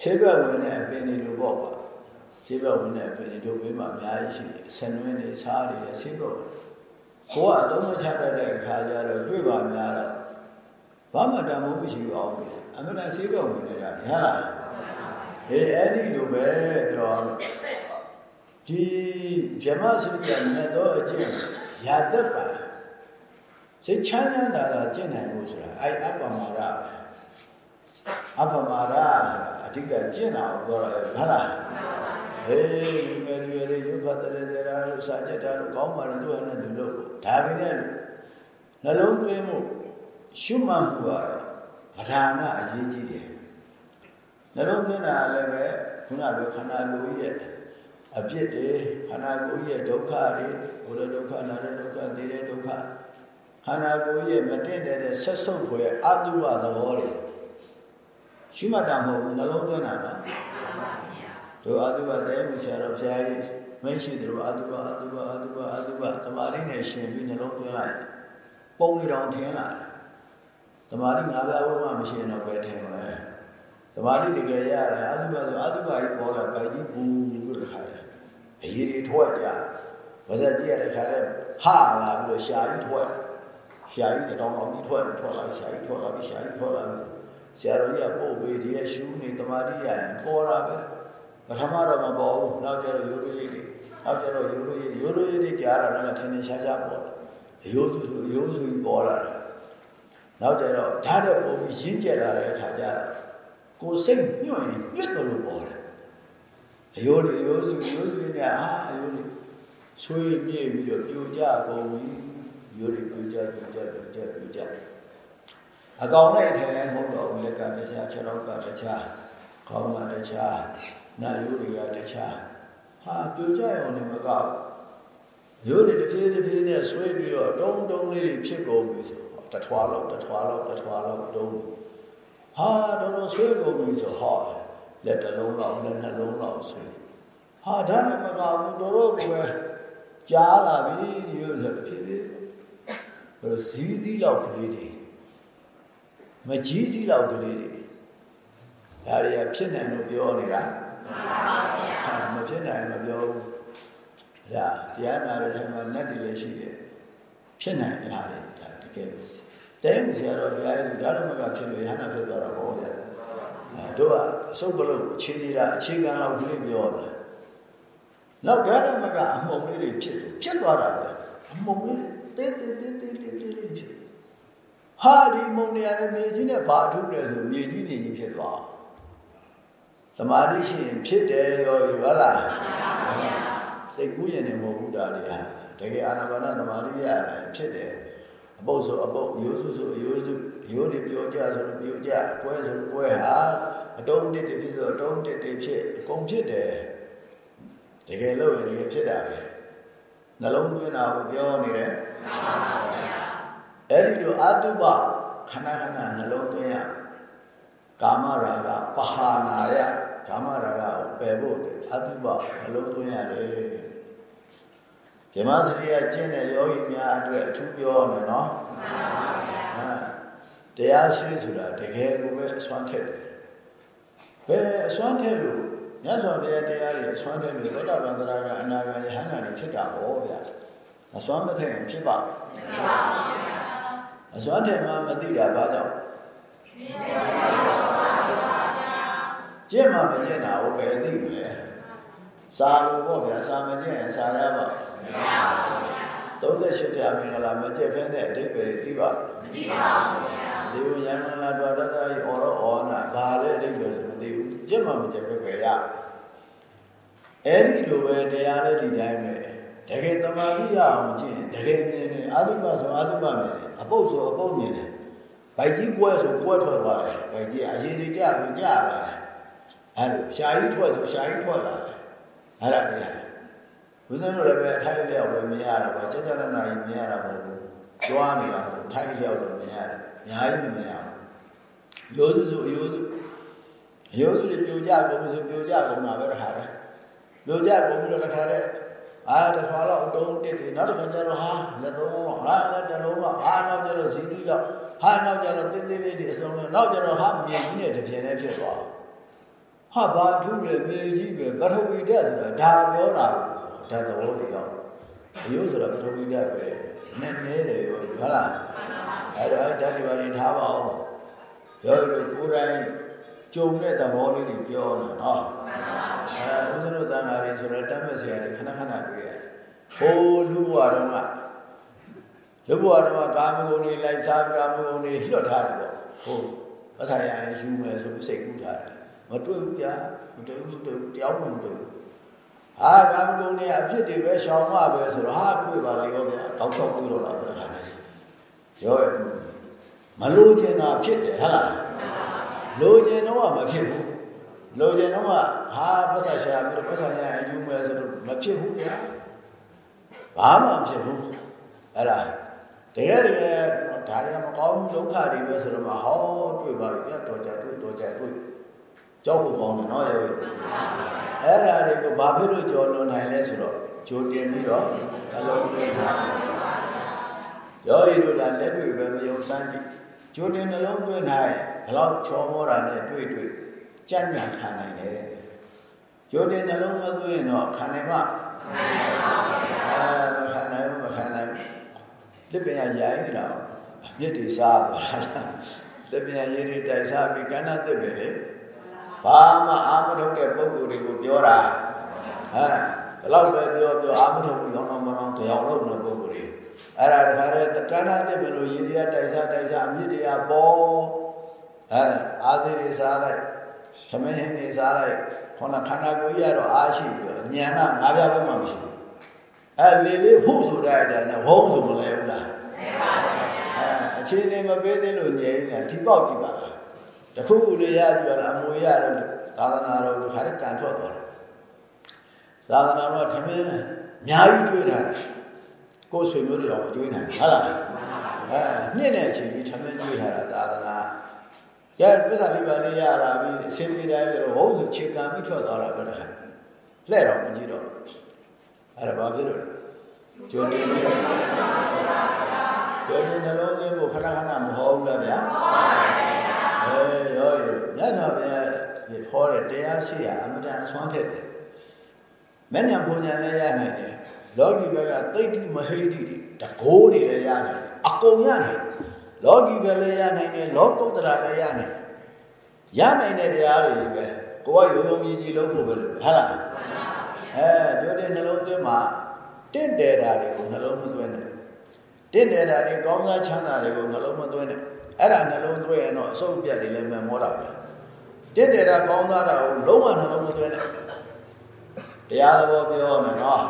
ဆေးဘက်ဝင်တဲ့အပင်တွေလိုပေါ့ပါ ဆေးဘက်ဝင်တဲ့အပင်တွေတို့ဘေးမှာအများကြီးရှိတယ်ဆန်နွင်းတွေစားတွေဆေးဘက်ဘိုးကအသုံးမချတတ်တဲ့အခါကျတော့တွေ့ပါများတော့ဘာမှတန်ဖိုးမရှိအောင်အမှန်တန်ဆေးဘက်ဝင်နေတာဟုတ်လားဟေးအဲ့ဒီလိုပဲတော့ဒီဇမစရိယမြတ်သောအကျင့်ရာတတ်ပါစိတ်ချမ်းသာတာတာကျင့်နိုင်ဖို့ဆိုတာအဲ့အပ္ပမာရအပ္ပမာရဆိုတာအဓိကကျင့်တာကိုပြောရတယ်ဟုတ်လား ဟေးလူငယ်လူရွယ်တွေရုပ်ဖတ်တဲ့တဲ့ရာလို့စာကြက်တာလို့ကောင်းပါလို့သူ့ဟာနဲ့သူလို့ဒါပဲနဲ့နှလုံးသွင်းမှုရှုမှတ်မှုကတော့ဗဒာနာအရေးကြီးတယ်နှလုံးသွင်းတာလည်းပဲခုနကခန္ဓာကိုယ်ရဲ့အပြစ်တွေခန္ဓာကိုယ်ရဲ့ဒုက္ခတွေဘုရဒုက္ခနာရဒုက္ခသေတဲ့ဒုက္ခခန္ဓာကိုယ်ရဲ့မတင့်တဲ့ဆက်ဆုပ်ဖွယ်အတုဝသဘောတွေရှိမှတ်တာမဟုတ်ဘူးနှလုံးသွင်းတာပါ တို့အတုဝတဲမှုဆရာတော်ဘုရားကြီးမရှိသလိုအတုဝအတုဝအတုဝအတုဝတမာရီနဲ့ရှင်ပြီးနှလုံးသွင်းလိုက်ပုံနေတော်ထင်းလာတမာရီငါးပါးဘုမှမရှိရင်တော့ပဲထင်မယ်တမာရီတကယ်ရတယ်အတုဝဆိုအတုဝကြီးပေါ်လာပိုက်ကြီးဘူးလို့ခါတယ်အရေးတွေထွက်ကြဘာသာကြည့်ရတဲ့ခါတဲ့ဟာလာပြီးတော့ရှာကြီးထွက်ရှာကြီးတောင်းအောင်ပြီးထွက်ထွက်လာရှာကြီးထွက်လာပြီးရှာကြီးထွက်လာပြီးဆရာတော်ကြီးကပို့ပေးဒီရဲ့ရှူးနေတမာတိရရင်ပေါ်တာပဲ ပထမတော့မပေါ်ဘူးနောက်ကျတော့ရိုးရိုးလေးတွေနောက်ကျတော့ရိုးရိုးလေးရိုးရိုးလေးတွေကြားတာတော့ထင်းထင်းရှားရှားပေါ်တယ်အယိုးစုစုအယိုးစုကြီးပေါ်လာတယ်နောက်ကျတော့ဓာတ်တဲ့ပုံပြီးရင်းကျက်လာတဲ့အခါကျတော့ကိုယ်စိတ်ညွန့်ရင်ညွတ်တယ်လို့ပေါ်တယ်အယိုးတွေအယိုးစုအယိုးစုနဲ့အာအယိုးတွေဆွေးမြေ့ပြီးတော့ပြိုကျကုန်ပြီရိုးတွေပြိုကျပြိုကျပြိုကျပြိုကျအကောင်နဲ့ထဲလည်းမဟုတ်တော့ဘူးလက်ကတခြားခြေထောက်ကတခြားခေါင်းကတခြား နာရိုးတွေကတခြားဟာပြိုကျရုံနဲ့မကောက်ရိုးတွေတစ်ပြေးတစ်ပြေးနဲ့ဆွေးပြီးတော့တုံးတုံးလေးတွေဖြစ်ကုန်ပြီဆိုတထွားလောက်တထွားလောက်တထွားလောက်တုံးဟာတော်တော်ဆွဲကုန်ပြီဆိုဟောလက်တစ်လုံးလောက်လက်နှလုံးလောက်ဆွဲဟာဒါနဲ့မကဘူးတော်တော်ကိုပဲကြားလာပြီဒီလိုဆိုဖြစ်ဖြစ်ဘယ်ဇီးသီးလောက်ကလေးတွေမကြီးစည်းလောက်ကလေးတွေဒါတွေကဖြစ်နိုင်လို့ပြောနေတာ မှန်ပါဗျာမဖြစ်နိုင်မပြောဘူးဒါတရားနာတဲ့ထဲမှာနတ်တွေလည်းရှိတယ်ဖြစ်နိုင်တာလေဒါတကယ်လို့တဲမဆရာတော်ဘုရားကြီးဒါတော့မကဖြစ်လို့ရဟနာဖြစ်သွားတာဟောဗျာအဲတို့ကအစုပ်ကလို့အခြေနေတာအခြေခံလောက်ကလေးပြောတယ်နောက်ဒါတော့မကအမှုံလေးတွေဖြစ်ဖြစ်သွားတာပဲအမှုံလေးတေးတေးတေးတေးတေးတေးလေးဖြစ်ဟာဒီမုံနေရတဲ့မြေကြီးနဲ့ဘာထုလဲဆိုမြေကြီးနေကြီးဖြစ်သွား သမာဓိရှိရင်ဖြစ်တယ်ရောဟုတ်လားမှန်ပါဗျာစိတ်ကူးရင်လည်းမဟုတ်ဘူးဒါတွေဟာတကယ်အာနာပါနသမာဓိရတယ်ဖြစ်တယ်အပုပ်ဆိုအပုပ်ရိုးစုဆိုရိုးစုရိုးတွေပြောကြဆိုလို့ပြောကြအကွဲဆိုကွဲဟာအတုံးတစ်တွေဖြစ်ဆိုအတုံးတစ်တွေဖြစ်အကုန်ဖြစ်တယ်တကယ်လို့ရင်တကယ်ဖြစ်တာပဲနှလုံးသွင်းတာကိုပြောနေတယ်မှန်ပါဗျာအဲ့ဒီလိုအာတုပခဏခဏနှလုံးသွင်းရကာမရာဂပဟာနာယ ကာမရာဂကိုပယ်ဖို့အတုပနှလုံးသွင်းရတယ်ဓမ္မစရိယကျင့်တဲ့ယောဂီများအတွက်အထူးပြောနေနော်မှန်ပါဗျာတရားရှိဆိုတာတကယ်ကိုပဲအစွမ်းထက်တယ်ဘယ်အစွမ်းထက်လို့မြတ်စွာဘုရားတရားတွေအစွမ်းထက်လို့သောတာပန်တရာကအနာဂတ်ယဟန္တာတွေဖြစ်တာဟောဗျာအစွမ်းမထက်ရင်ဖြစ်ပါဖြစ်ပါဘူးဗျာအစွမ်းထက်မှမသိတာဘာကြောင့် ကျင့်မှမကျင့်တာကိုပဲသိမလဲစာလို့ပေါ့ဗျာစာမကျင့်ရင်စာရပါမရပါဘူးဗျာ38တရားမင်္ဂလာမကျင့်ဖဲနဲ့အဓိပ္ပာယ်သိပါမသိပါဘူးဗျာဒီဝဉာဏ်မလာတော်တတ်တာဤဩရောဩနာဘာလဲအဓိပ္ပာယ်ဆိုမသိဘူးကျင့်မှမကျင့်ဖဲပဲရအဲ့ဒီလိုပဲတရားလေးဒီတိုင်းပဲတကယ်တမာတိရအောင်ကျင့်တကယ်မြင်တယ်အာသုဘဆိုအာသုဘမြင်တယ်အပုပ်ဆိုအပုပ်မြင်တယ်ဗိုက်ကြီးကွဲဆိုကွဲထွက်သွားတယ်ဗိုက်ကြီးအရင်တွေကြဆိုကြလာတယ် အဲ့လိုရှားကြီးထွက်ဆိုရှားကြီးထွက်လာတယ်အဲ့ဒါတရားဘုရားတို့လည်းပဲအထိုက်လျောက်ပဲမြင်ရတာပါစัจ jana နာကြီးမြင်ရတာမဟုတ်ဘူးကြွားနေတာမဟုတ်ထိုက်လျောက်တော့မြင်ရတယ်အများကြီးမမြင်ရဘူးရိုးစုစုအယိုးစုအယိုးစုတွေပြိုကြကုန်ဆိုပြိုကြကုန်တာပဲတခါပဲပြိုကြကုန်ပြီးတော့တခါတဲ့အာတထွာတော့အတုံးတစ်တွေနောက်တစ်ခါကျတော့ဟာလက်သုံးလုံးဟာလက်တစ်လုံးတော့ဟာနောက်ကျတော့ဇီတိတော့ဟာနောက်ကျတော့တင်းတင်းလေးတွေအစုံလုံးနောက်ကျတော့ဟာမြေကြီးနဲ့တပြင်းနဲ့ဖြစ်သွား ဟာဘာထူးလဲမြေကြီးပဲပထဝီဓာတ်ဆိုတာဒါပြောတာဓာတ်သဘောတွေရောက်အယုဆိုတာပထဝီဓာတ်ပဲနဲ့နဲတယ်ရောဟုတ်လားအဲ့တော့ဓာတ်တွေပါရင်ထားပါအောင်ရောလို့ကိုယ်တိုင်ကြုံတဲ့သဘောလေးတွေပြောနေနော်အဲဦးဇင်းတို့တန်ဃာတွေဆိုတော့တတ်မဲ့ဆရာတွေခဏခဏတွေ့ရတယ်ဟိုလူဘဝတော့ကလူဘဝတော့ကာမဂုဏ်တွေလိုက်စားကာမဂုဏ်တွေလွတ်ထားတယ်ပေါ့ဟိုအဆိုင်ရယူမယ်ဆိုပြီးစိတ်ကူးထားတယ် မတွေ့ဘူးကြာမတွေ့ဘူးမတွေ့ဘူးတယောက်မှမတွေ့ဘူးဟာကာမဂုဏ်တွေအဖြစ်တွေပဲရှောင်မှပဲဆိုတော့ဟာတွေ့ပါလေရောဗျာတောက်လျှောက်တွေ့တော့တာပဲတခါတည်းရောမလို့ချင်တာဖြစ်တယ်ဟဟလားလိုချင်တော့မဖြစ်ဘူးလိုချင်တော့ဟာပတ်သက်ရှာပြီးတော့ပတ်သက်ရအယူမယ်ဆိုတော့မဖြစ်ဘူးကြာဘာမှမဖြစ်ဘူးအဲ့ဒါတကယ်တကယ်ဒါတွေကမကောင်းဘူးဒုက္ခတွေပဲဆိုတော့မဟောတွေ့ပါပြီကြတော့ကြတွေ့တော့ကြတွေ့ ကြောက်ဖို့ကောင်းတယ်နော်ရဲ့အဲ့ဒါတွေကိုဘာဖြစ်လို့ကြော်လွန်နိုင်လဲဆိုတော့ဂျိုတင်ပြီးတော့အလုံးသွင်းတာရောဤတို့ဒါလက်တွေ့ပဲမယုံစမ်းကြည့်ဂျိုတင်နှလုံးသွင်းနိုင်ဘလောက်ချောမောတာနဲ့တွေ့တွေ့ကြံ့ညာခံနိုင်တယ်ဂျိုတင်နှလုံးမသွင်းရင်တော့ခံနိုင်မှာခံနိုင်ပါဘူးအဲမခံနိုင်ဘူးမခံနိုင်ဘူးလက်ပြန်ရိုင်းနေတာမြစ်တွေစားသွားတာလက်ပြန်ရည်တွေတိုက်စားပြီးကဏ္ဍတစ်ပဲလေ ဘာမှအာမထုတ်တဲ့ပုံကိုယ်တွေကိုပြောတာဟမ်ဘလောက်ပဲပြောပြောအာမထုတ်ပြီးရောင်းတော့မအောင်တရားလုံးတဲ့ပုံကိုယ်တွေအဲ့ဒါတခါတည်းကဏ္ဍတစ်ပဲလို့ရည်ရတိုက်စားတိုက်စားအမြစ်တွေကပေါ်ဟမ်အာသီတွေစားလိုက်သမင်းဟင်းတွေစားလိုက်ခေါဏခန္ဓာကိုယ်ကြီးကတော့အားရှိပြီးတော့ဉာဏ်ကငါးပြားဘက်မှမရှိဘူးအဲ့လေလေးဟုတ်ဆိုတဲ့အတိုင်းနဲ့ဝုန်းဆိုမလဲဘူးလားမှန်ပါဗျာအဲအခြေအနေမပေးသေးလို့ငြိမ်းနေဒီပေါက်ကြည့်ပါလား တခုခုလေးရကြလားအမွေရတော့သာသနာတော်ခါရကန်ထွက်သွားတယ်သာသနာတော်ထမင်းအများကြီးကျွေးတာကိုယ်ဆွေမျိုးတွေတော့ကျွေးနိုင်ဟုတ်လားအဲနှစ်နဲ့အချိန်ကြီးထမင်းကျွေးထားတာသာသနာရကဲပစ္စာလေးပါလေးရလာပြီးအစင်းပြေတိုင်းဆိုတော့ဟုတ်ဆိုခြေကံပြီးထွက်သွားတာပဲတခါလှဲ့တော့မကြည့်တော့အဲ့ဒါဘာဖြစ်လို့ကြိုတင်နေကြိုတင်နှလုံးသွင်းဖို့ခဏခဏမဟုတ်ဘူးလားဗျာ အဲရောရောမြတ်စွာဘုရားဟောတဲ့တရားရှိရာအမတန်ဆွမ်းထက်တယ်မဉ္ဇဉ်ဘုံဉာဏ်လည်းရနိုင်တယ်လောကီဘက်ကသိတိမဟိတိတွေတကိုးတွေလည်းရနိုင်အကုန်ရနိုင်လောကီဘက်လည်းရနိုင်တယ်လောကုတ္တရာလည်းရနိုင်ရနိုင်တဲ့တရားတွေပဲကိုကယုံယုံကြည်ကြည်လုပ်ဖို့ပဲလို့ဟုတ်လားအဲကြိုတဲ့နှလုံးသွင်းမှာတင့်တယ်တာတွေကိုနှလုံးမသွင်းနဲ့တင့်တယ်တာတွေကောင်းစားချမ်းသာတွေကိုနှလုံးမသွင်းနဲ့ အဲ့ဒါနှလုံးသွင်းရင်တော့အစုပ်ပြတ်တွေလည်းမမောတာပဲတင့်တယ်တာကောင်းစားတာကိုလုံးဝနှလုံးမသွင်းနဲ့တရားသဘောပြောမယ်နော်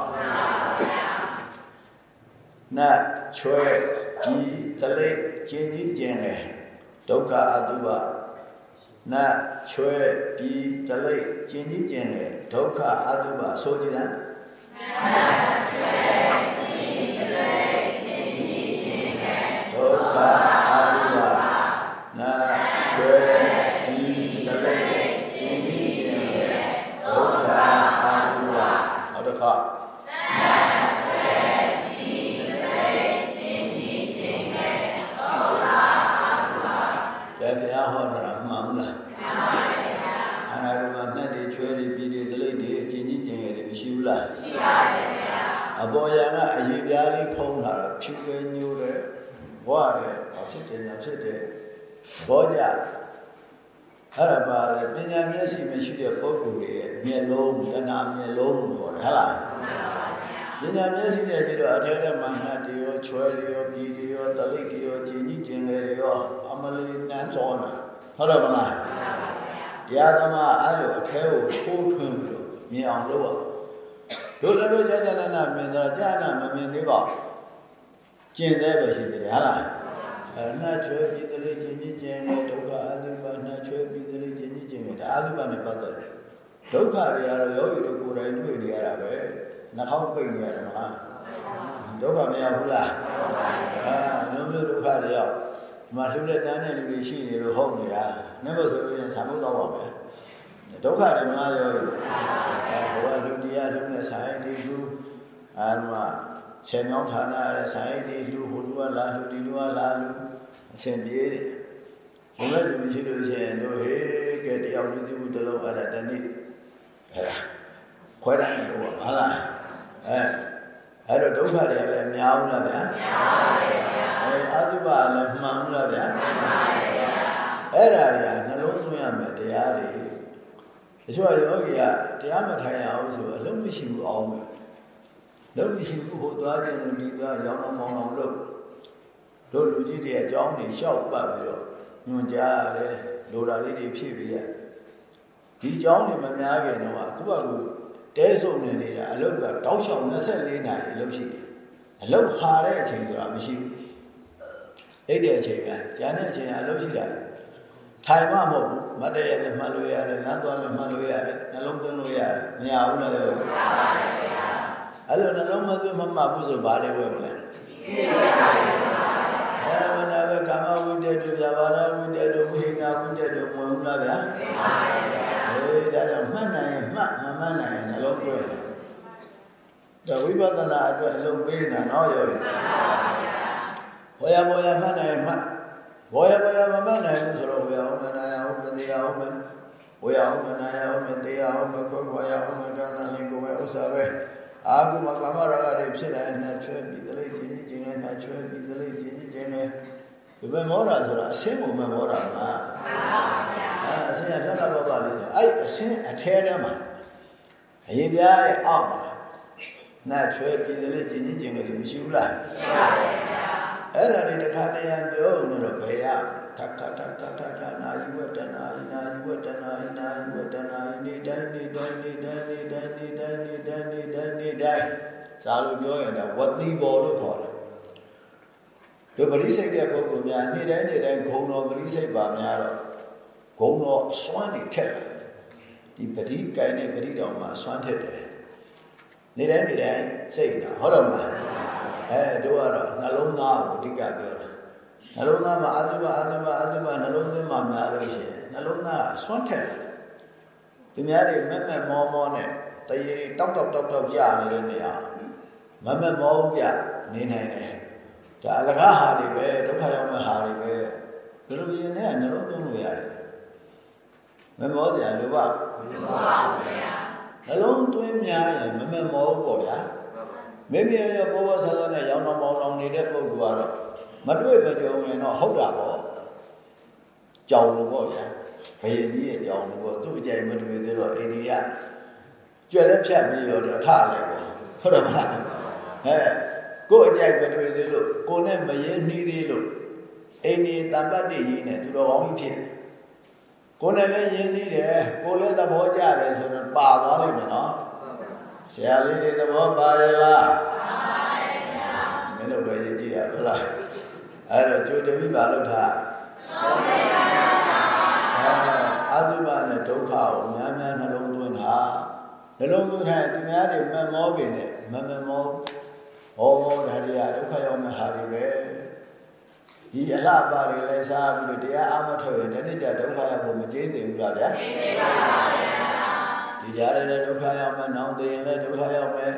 နတ်ချွဲဒီတလိကျင်းကြီးကျင်လေဒုက္ခအတုပနတ်ချွဲပြီးတလိကျင်းကြီးကျင်လေဒုက္ခအတုပဆိုကြတယ်နတ်ချွဲ ဖြူပဲညိုတယ်ဘွားတယ်ဘာဖြစ်တယ်ညာဖြစ်တယ်ဘောကြအဲ့ဒါပါလေပညာမျက်စိမရှိတဲ့ပုဂ္ဂိုလ်တွေရဲ့မျက်လုံးတဏှာမျက်လုံးလို့ခေါ်တယ်ဟုတ်လားပညာမျက်စိနဲ့ပြီးတော့အထဲထဲမှာငါတရောချွဲတရောပြည်တရောတလိတ်တရောကျင်ကြီးကျင်ငယ်တရောအမလီနန်းစောနာဟုတ်တယ်မလားတရားသမားအဲ့လိုအထဲကိုထိုးထွင်းပြီးတော့မြင်အောင်လုပ်ရတို့လည်းတို့ကြာကြာနာနာမြင်တာကြာနာမမြင်သေးပါဘူး ကျင်သေးပဲရှိသေးတယ်ဟုတ်လားအဲနှချွဲပြည်တလိတ်ကျင်ကြီးကျင်ငယ်ဒုက္ခအတုပနှချွဲပြည်တလိတ်ကျင်ကြီးကျင်ငယ်ဒါအတုပနဲ့ပတ်သက်တယ်ဒုက္ခတွေကတော့ယောဂီတို့ကိုယ်တိုင်တွေ့နေရတာပဲနှာခေါင်းပိတ်နေရတယ်မလားဒုက္ခမရဘူးလားအာမျိုးမျိုးဒုက္ခတွေရောက်ဒီမှာလှူတဲ့တန်းတဲ့လူတွေရှိနေလို့ဟုတ်နေတာနေ့မို့ဆိုလို့ရင်ဆံဖို့တော့ပါပဲဒုက္ခတွေမလားရောအဲဘဝလူတရားလူနဲ့ဆိုင်ဒီလူအာမ ဆယ်မြောင်းဌာနရတဲ့ဆိုင်ဒီလူဟိုလူကလာလူဒီလူကလာလူအရှင်ပြေးတယ်ဘုရားလူမရှိလို့ရှိရင်တို့ဟေးကဲတယောက်လူသူတလုံးအဲ့ဒါတနေ့အဲ့ဒါခွဲတယ်တော့ဟာလားအဲအဲ့တော့ဒုက္ခတွေကလည်းများဘူးလားဗျာများပါဗျာအဲအတုပါလည်းမှန်ဘူးလားဗျာမှန်ပါဗျာအဲ့ဒါတွေကနှလုံးသွင်းရမယ်တရားတွေတချို့ယောဂီကတရားမထိုင်ရအောင်ဆိုအလုံးမရှိဘူးအောင် မယ်လုံးမရှိဘူးဟိုသွားခြင်းဒီသွားရောင်းအောင်မောင်းအောင်လုပ်တို့လူကြီးတွေအကြောင်းတွေရှောက်ပတ်ပြီးတော့ညွန်ကြားရတယ်လိုတာလေးတွေဖြည့်ပေးရဒီအကြောင်းတွေမများခင်တော့အခုကကူတဲဆုံနေနေတာအလုတ်ကတောက်လျှောက်24နာရီအလုတ်ရှိတယ်အလုတ်ဟာတဲ့အချိန်ဆိုတာမရှိဘူးအိတ်တဲ့အချိန်ကကျန်တဲ့အချိန်ကအလုတ်ရှိတာထိုင်မှမဟုတ်ဘူးမတ်တရလည်းမှတ်လို့ရတယ်လမ်းသွားလည်းမှတ်လို့ရတယ်နှလုံးသွင်းလို့ရတယ်မရဘူးလားရောမရပါဘူး အဲ့လိုနှလုံးမသွင်းမမှတ်ဘူးဆိုဘာလဲဝဲမလဲအဲမနာပဲကာမဝိတ္တတို့ဗျာပါဒဝိတ္တတို့ဝိဟိငါဝိတ္တတို့မဝင်ဘူးလားဗျာမဝင်ပါဘူးအေးဒါကြောင့်မှတ်နိုင်ရင်မှတ်မမှတ်နိုင်ရင်နှလုံးသွင်းဒါဝိပဿနာအတွက်အလုံးပေးနေတာနော်ရောဘောရဘောရမှတ်နိုင်ရင်မှတ်ဘောရဘောရမမှတ်နိုင်ဘူးဆိုတော့ဝေယအောင်မနာယအောင်မတရားအောင်မဝေယအောင်မနာယအောင်မတရားအောင်မခွဲခွာရအောင်မကံသာလေးကိုပဲဥစ္စာပဲ အာကုမကမ္မရကတွေဖြစ်လာနှချွဲပြီးတလိတ်ချင်းချင်းချင်းနှချွဲပြီးတလိတ်ချင်းချင်းချင်းဒီမဲ့မောတာဆိုတာအရှင်းပုံမဲ့မောတာမလားမှန်ပါဗျာအဲအရှင်းကလက်လက်ပပလေးဆိုအဲ့အရှင်းအထဲထဲမှာအရေးပြားရဲ့အောက်မှာနှချွဲပြီးတလိတ်ချင်းချင်းချင်းတွေမရှိဘူးလားရှိပါဗျာအဲ့ဒါတွေတစ်ခါတည်းပြောနေတော့ဘယ်ရ ထခထခထခနာယဝတနာယနာယဝတနာယနာယဝတနာယနေတိုင်းနေတိုင်းနေတိုင်းနေတိုင်းနေတိုင်းနေတိုင်းနေတိုင်းနေတိုင်းစာလို့ပြောရင်တော့ဝတိဘောလို့ခေါ်တယ်တို့ပရိစိတ်တဲ့ပုဂ္ဂိုလ်များနေ့တိုင်းနေ့တိုင်းဂုံတော်ပရိစိတ်ပါများတော့ဂုံတော်အစွမ်းနေထက်တယ်ဒီပရိကိုင်းတဲ့ပရိတော်မှာအစွမ်းထက်တယ်နေ့တိုင်းနေ့တိုင်းစိတ်တာဟုတ်တော့မလားအဲတို့ကတော့နှလုံးသားကိုအဓိကပြောတာ နှလုံးသားမှာအာတုဘအာတုဘအာတုဘနှလုံးသွင်းမှများလို့ရှိရင်နှလုံးသားဆွန့်ထက်တယ်သူများတွေမက်မက်မောမောနဲ့တရေတွေတောက်တောက်တောက်တောက်ကြနေတဲ့နေရာမမက်မောပြနေနိုင်တယ်ဒါအလကားဟာတွေပဲဒုက္ခရောက်မဲ့ဟာတွေပဲဒီလိုရင်နဲ့နှလုံးသွင်းလို့ရတယ်မမောကြလိုပါလိုပါဗျာနှလုံးသွင်းများရင်မမက်မောဘူးပေါ့ဗျာမိမိရဲ့ဘောဘောဆဆနဲ့ရောင်းတော်မောင်းတော်နေတဲ့ပုဂ္ဂိုလ်ကတော့ မတွေ့မကြုံရင်တော့ဟုတ်တာပေါ့ကြောင်လို့ပေါ့ဗျာဘယင်ကြီးရဲ့ကြောင်လို့ပေါ့သူ့အကြိုက်မတွေ့သေးတော့အိန္ဒိယကြွက်လက်ဖြတ်ပြီးတော့ထလိုက်ပေါ့ဟုတ်တယ်မလားဟဲ့ကို့အကြိုက်မတွေ့သေးလို့ကိုနဲ့မရဲနှီးသေးလို့အိန္ဒိယတပ္ပတ္တိကြီးနဲ့သူတော်ကောင်းကြီးဖြစ်ကိုနဲ့လည်းရင်းနှီးတယ်ကိုလည်းသဘောကျတယ်ဆိုတော့ပါသွားလိမ့်မယ်နော်ဆရာလေးတွေသဘောပါရလားပါပါရဲ့ဗျာမင်းတို့ပဲရည်ကြည့်ရဟုတ်လား အဲ့တော့ကြိုတမိပါလို့ထားသုံးပါပါအာသုဘနဲ့ဒုက္ခကိုများများနှလုံးသွင်းတာနှလုံးသွင်းတဲ့သူများတွေမမောပင်နဲ့မမမောဟောဒါတွေကဒုက္ခရောက်မဲ့ဟာတွေပဲဒီအလှပါတွေလဲစားပြီးတော့တရားအမထုတ်ရင်တနေ့ကျဒုက္ခရောက်ဖို့မကျေးသေးဘူးလားဗျာကျေးသေးပါဗျာဒီကြားရတဲ့ဒုက္ခရောက်မှနောင်တရင်လည်းဒုက္ခရောက်မယ်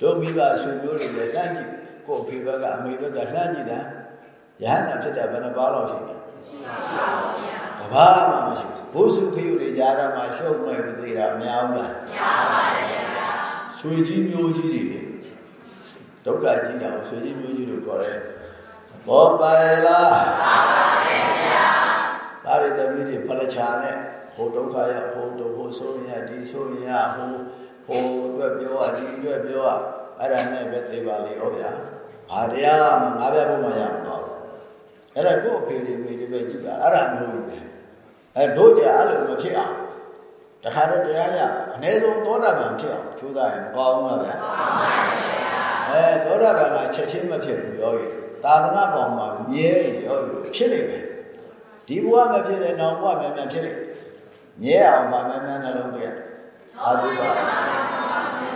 တို့မိဘဆွေမျိုးတွေလည်းလှမ်းကြည့်ကိုယ်ဖေဘက်ကအမေဘက်ကလှမ်းကြည့်တာ ယဟနာဖြစ်တဲ့ဘယ်နှပါးလောက်ရှိလဲမရှိပါဘူးဗျာတပါးမှမရှိဘူးဘုစုခေယတွေကြားရမှာရှုပ်မဲ့ပြီးသေးတာမများဘူးလားများပါတယ်ဗျာဆွေကြီးမျိုးကြီးတွေလေဒုက္ခကြီးတာကိုဆွေကြီးမျိုးကြီးလို့ခေါ်တယ်ဘောပါလားပါပါတယ်ဗျာဒါတွေတပည့်တွေဖလချာနဲ့ဟိုဒုက္ခရဟိုဒုက္ခဆိုရဒီဆိုရဟိုဟိုအတွက်ပြောရဒီအတွက်ပြောရအဲ့ဒါနဲ့ပဲသိပါလေဩဗျာဘာတရားမှငါးပြဖို့မှရမှာပါ အဲ့ဒါကို့အဖေတွေမိတွေပဲကြည့်တာအဲ့ဒါမျိုးကြီးပဲအဲတို့ကြအဲ့လိုမဖြစ်အောင်တခါတည်းတရားရအ ਨੇ ဆုံးသောတာပန်ဖြစ်အောင်ကြိုးစားရင်မကောင်းဘူးလားဗျာမှန်ပါဗျာအဲသောတာပန်ကချက်ချင်းမဖြစ်ဘူးယောဂီသာသနာပေါ်မှာမြဲရောဖြစ်နေမယ်ဒီဘဝမဖြစ်တဲ့နောက်ဘဝမြန်မြန်ဖြစ်နေမြဲအောင်ပါမြန်မြန်နှလုံးသွင်းအာသုဘ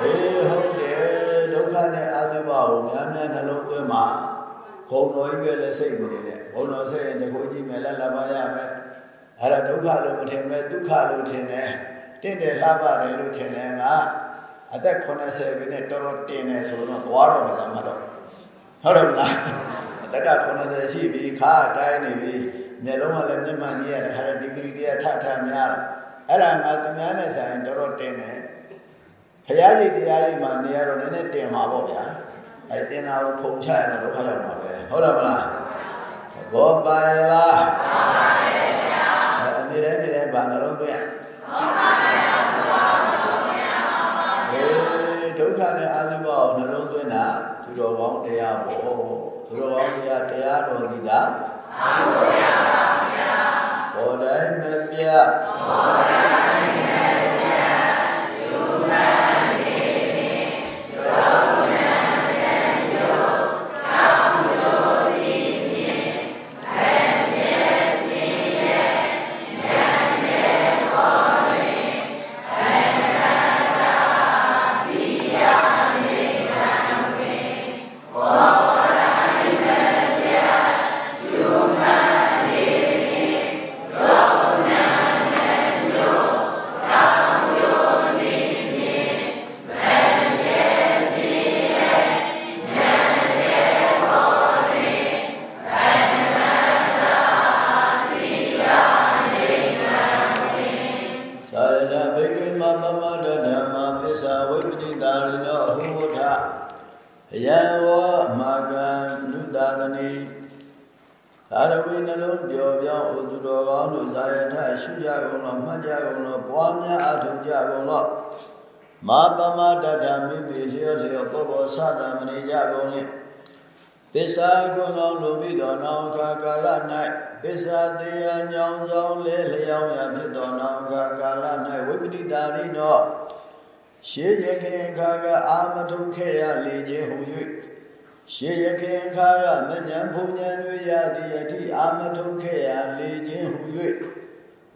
ဟေးဟုတ်တယ်ဒုက္ခနဲ့အာသုဘကိုမြန်မြန်နှလုံးသွင်းမှာ ခုံတော်ကြီးပဲလည်းစိတ်မနေနဲ့ဘုံတော်စိတ်ရင်တကိုကြီးမယ်လက်လာပါရမယ်အဲ့ဒါဒုက္ခလို့မထင်မဲ့ဒုက္ခလို့ထင်တယ်တင့်တယ်လှပါတယ်လို့ထင်တယ်ငါအသက်80ပဲနဲ့တော်တော်တင်တယ်ဆိုတော့သွားတော့မယ်လားမတော့ဟုတ်တယ်မလားအသက်က80ရှိပြီခါတိုင်းနေပြီမျက်လုံးကလည်းမျက်မှန်ကြီးရတယ်ဟာဒီဂရီတရားထထများအဲ့ဒါငါသူများနဲ့ဆိုင်တော်တော်တင်တယ်ဖရာကြီးတရားကြီးမှနေရတော့နည်းနည်းတင်ပါပေါ့ဗျာ အဲတင်တာကိုဖုံချရတော့ဒုက္ခရောက်မှာပဲဟုတ်တယ်မလားဘောပါရလားပါပါရဲ့ဗျာအဲအနေနဲ့နေနဲ့ဘာနှလုံးသွင်းဘောပါရလားဘောပါရအေးဒုက္ခနဲ့အာသုဘကိုနှလုံးသွင်းတာသူတော်ကောင်းတရားပေါ့သူတော်ကောင်းတရားတရားတော်ဒီတာအာသုဘပါဗျာဘောတိုင်းမပြဘောတိုင်းမပြ မာပမတတမိမိလျောလျောဘောဘောသတမနေကြကုန်လေပစ္စာကုသောလူပြီးသောနောင်ခါကာလ၌ပစ္စာတရားညောင်းဆောင်လေလျောင်းရဖြစ်သောနောင်ခါကာလ၌ဝိပတိတာရိနောရှေးရခင်ခါကအာမထုခဲ့ရလေခြင်းဟူ၍ရှေးရခင်ခါကမဉ္ဇဉ်ဘုံဉ္ဇဉ်တွေရသည်အထိအာမထုခဲ့ရလေခြင်းဟူ၍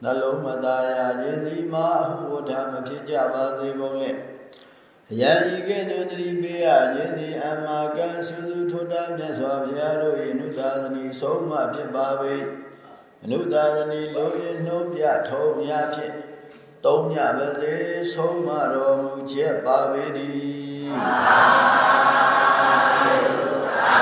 နှလုံးမသားရခြင်းဒီမှာဟောတာမဖြစ်ကြပါစေကုန်လေယံဤကဲ့သို့တတိပေးရခြင်းဒီအမာကံစုစုထိုတာမြတ်စွာဘုရားတို့၏အနုသာသနီဆုံးမဖြစ်ပါပေအနုသာသနီလို၏နှုံးပြထုံရဖြင့်တုံးမြပါစေဆုံးမတော်မူချက်ပါပေသည်အာမေနုသာ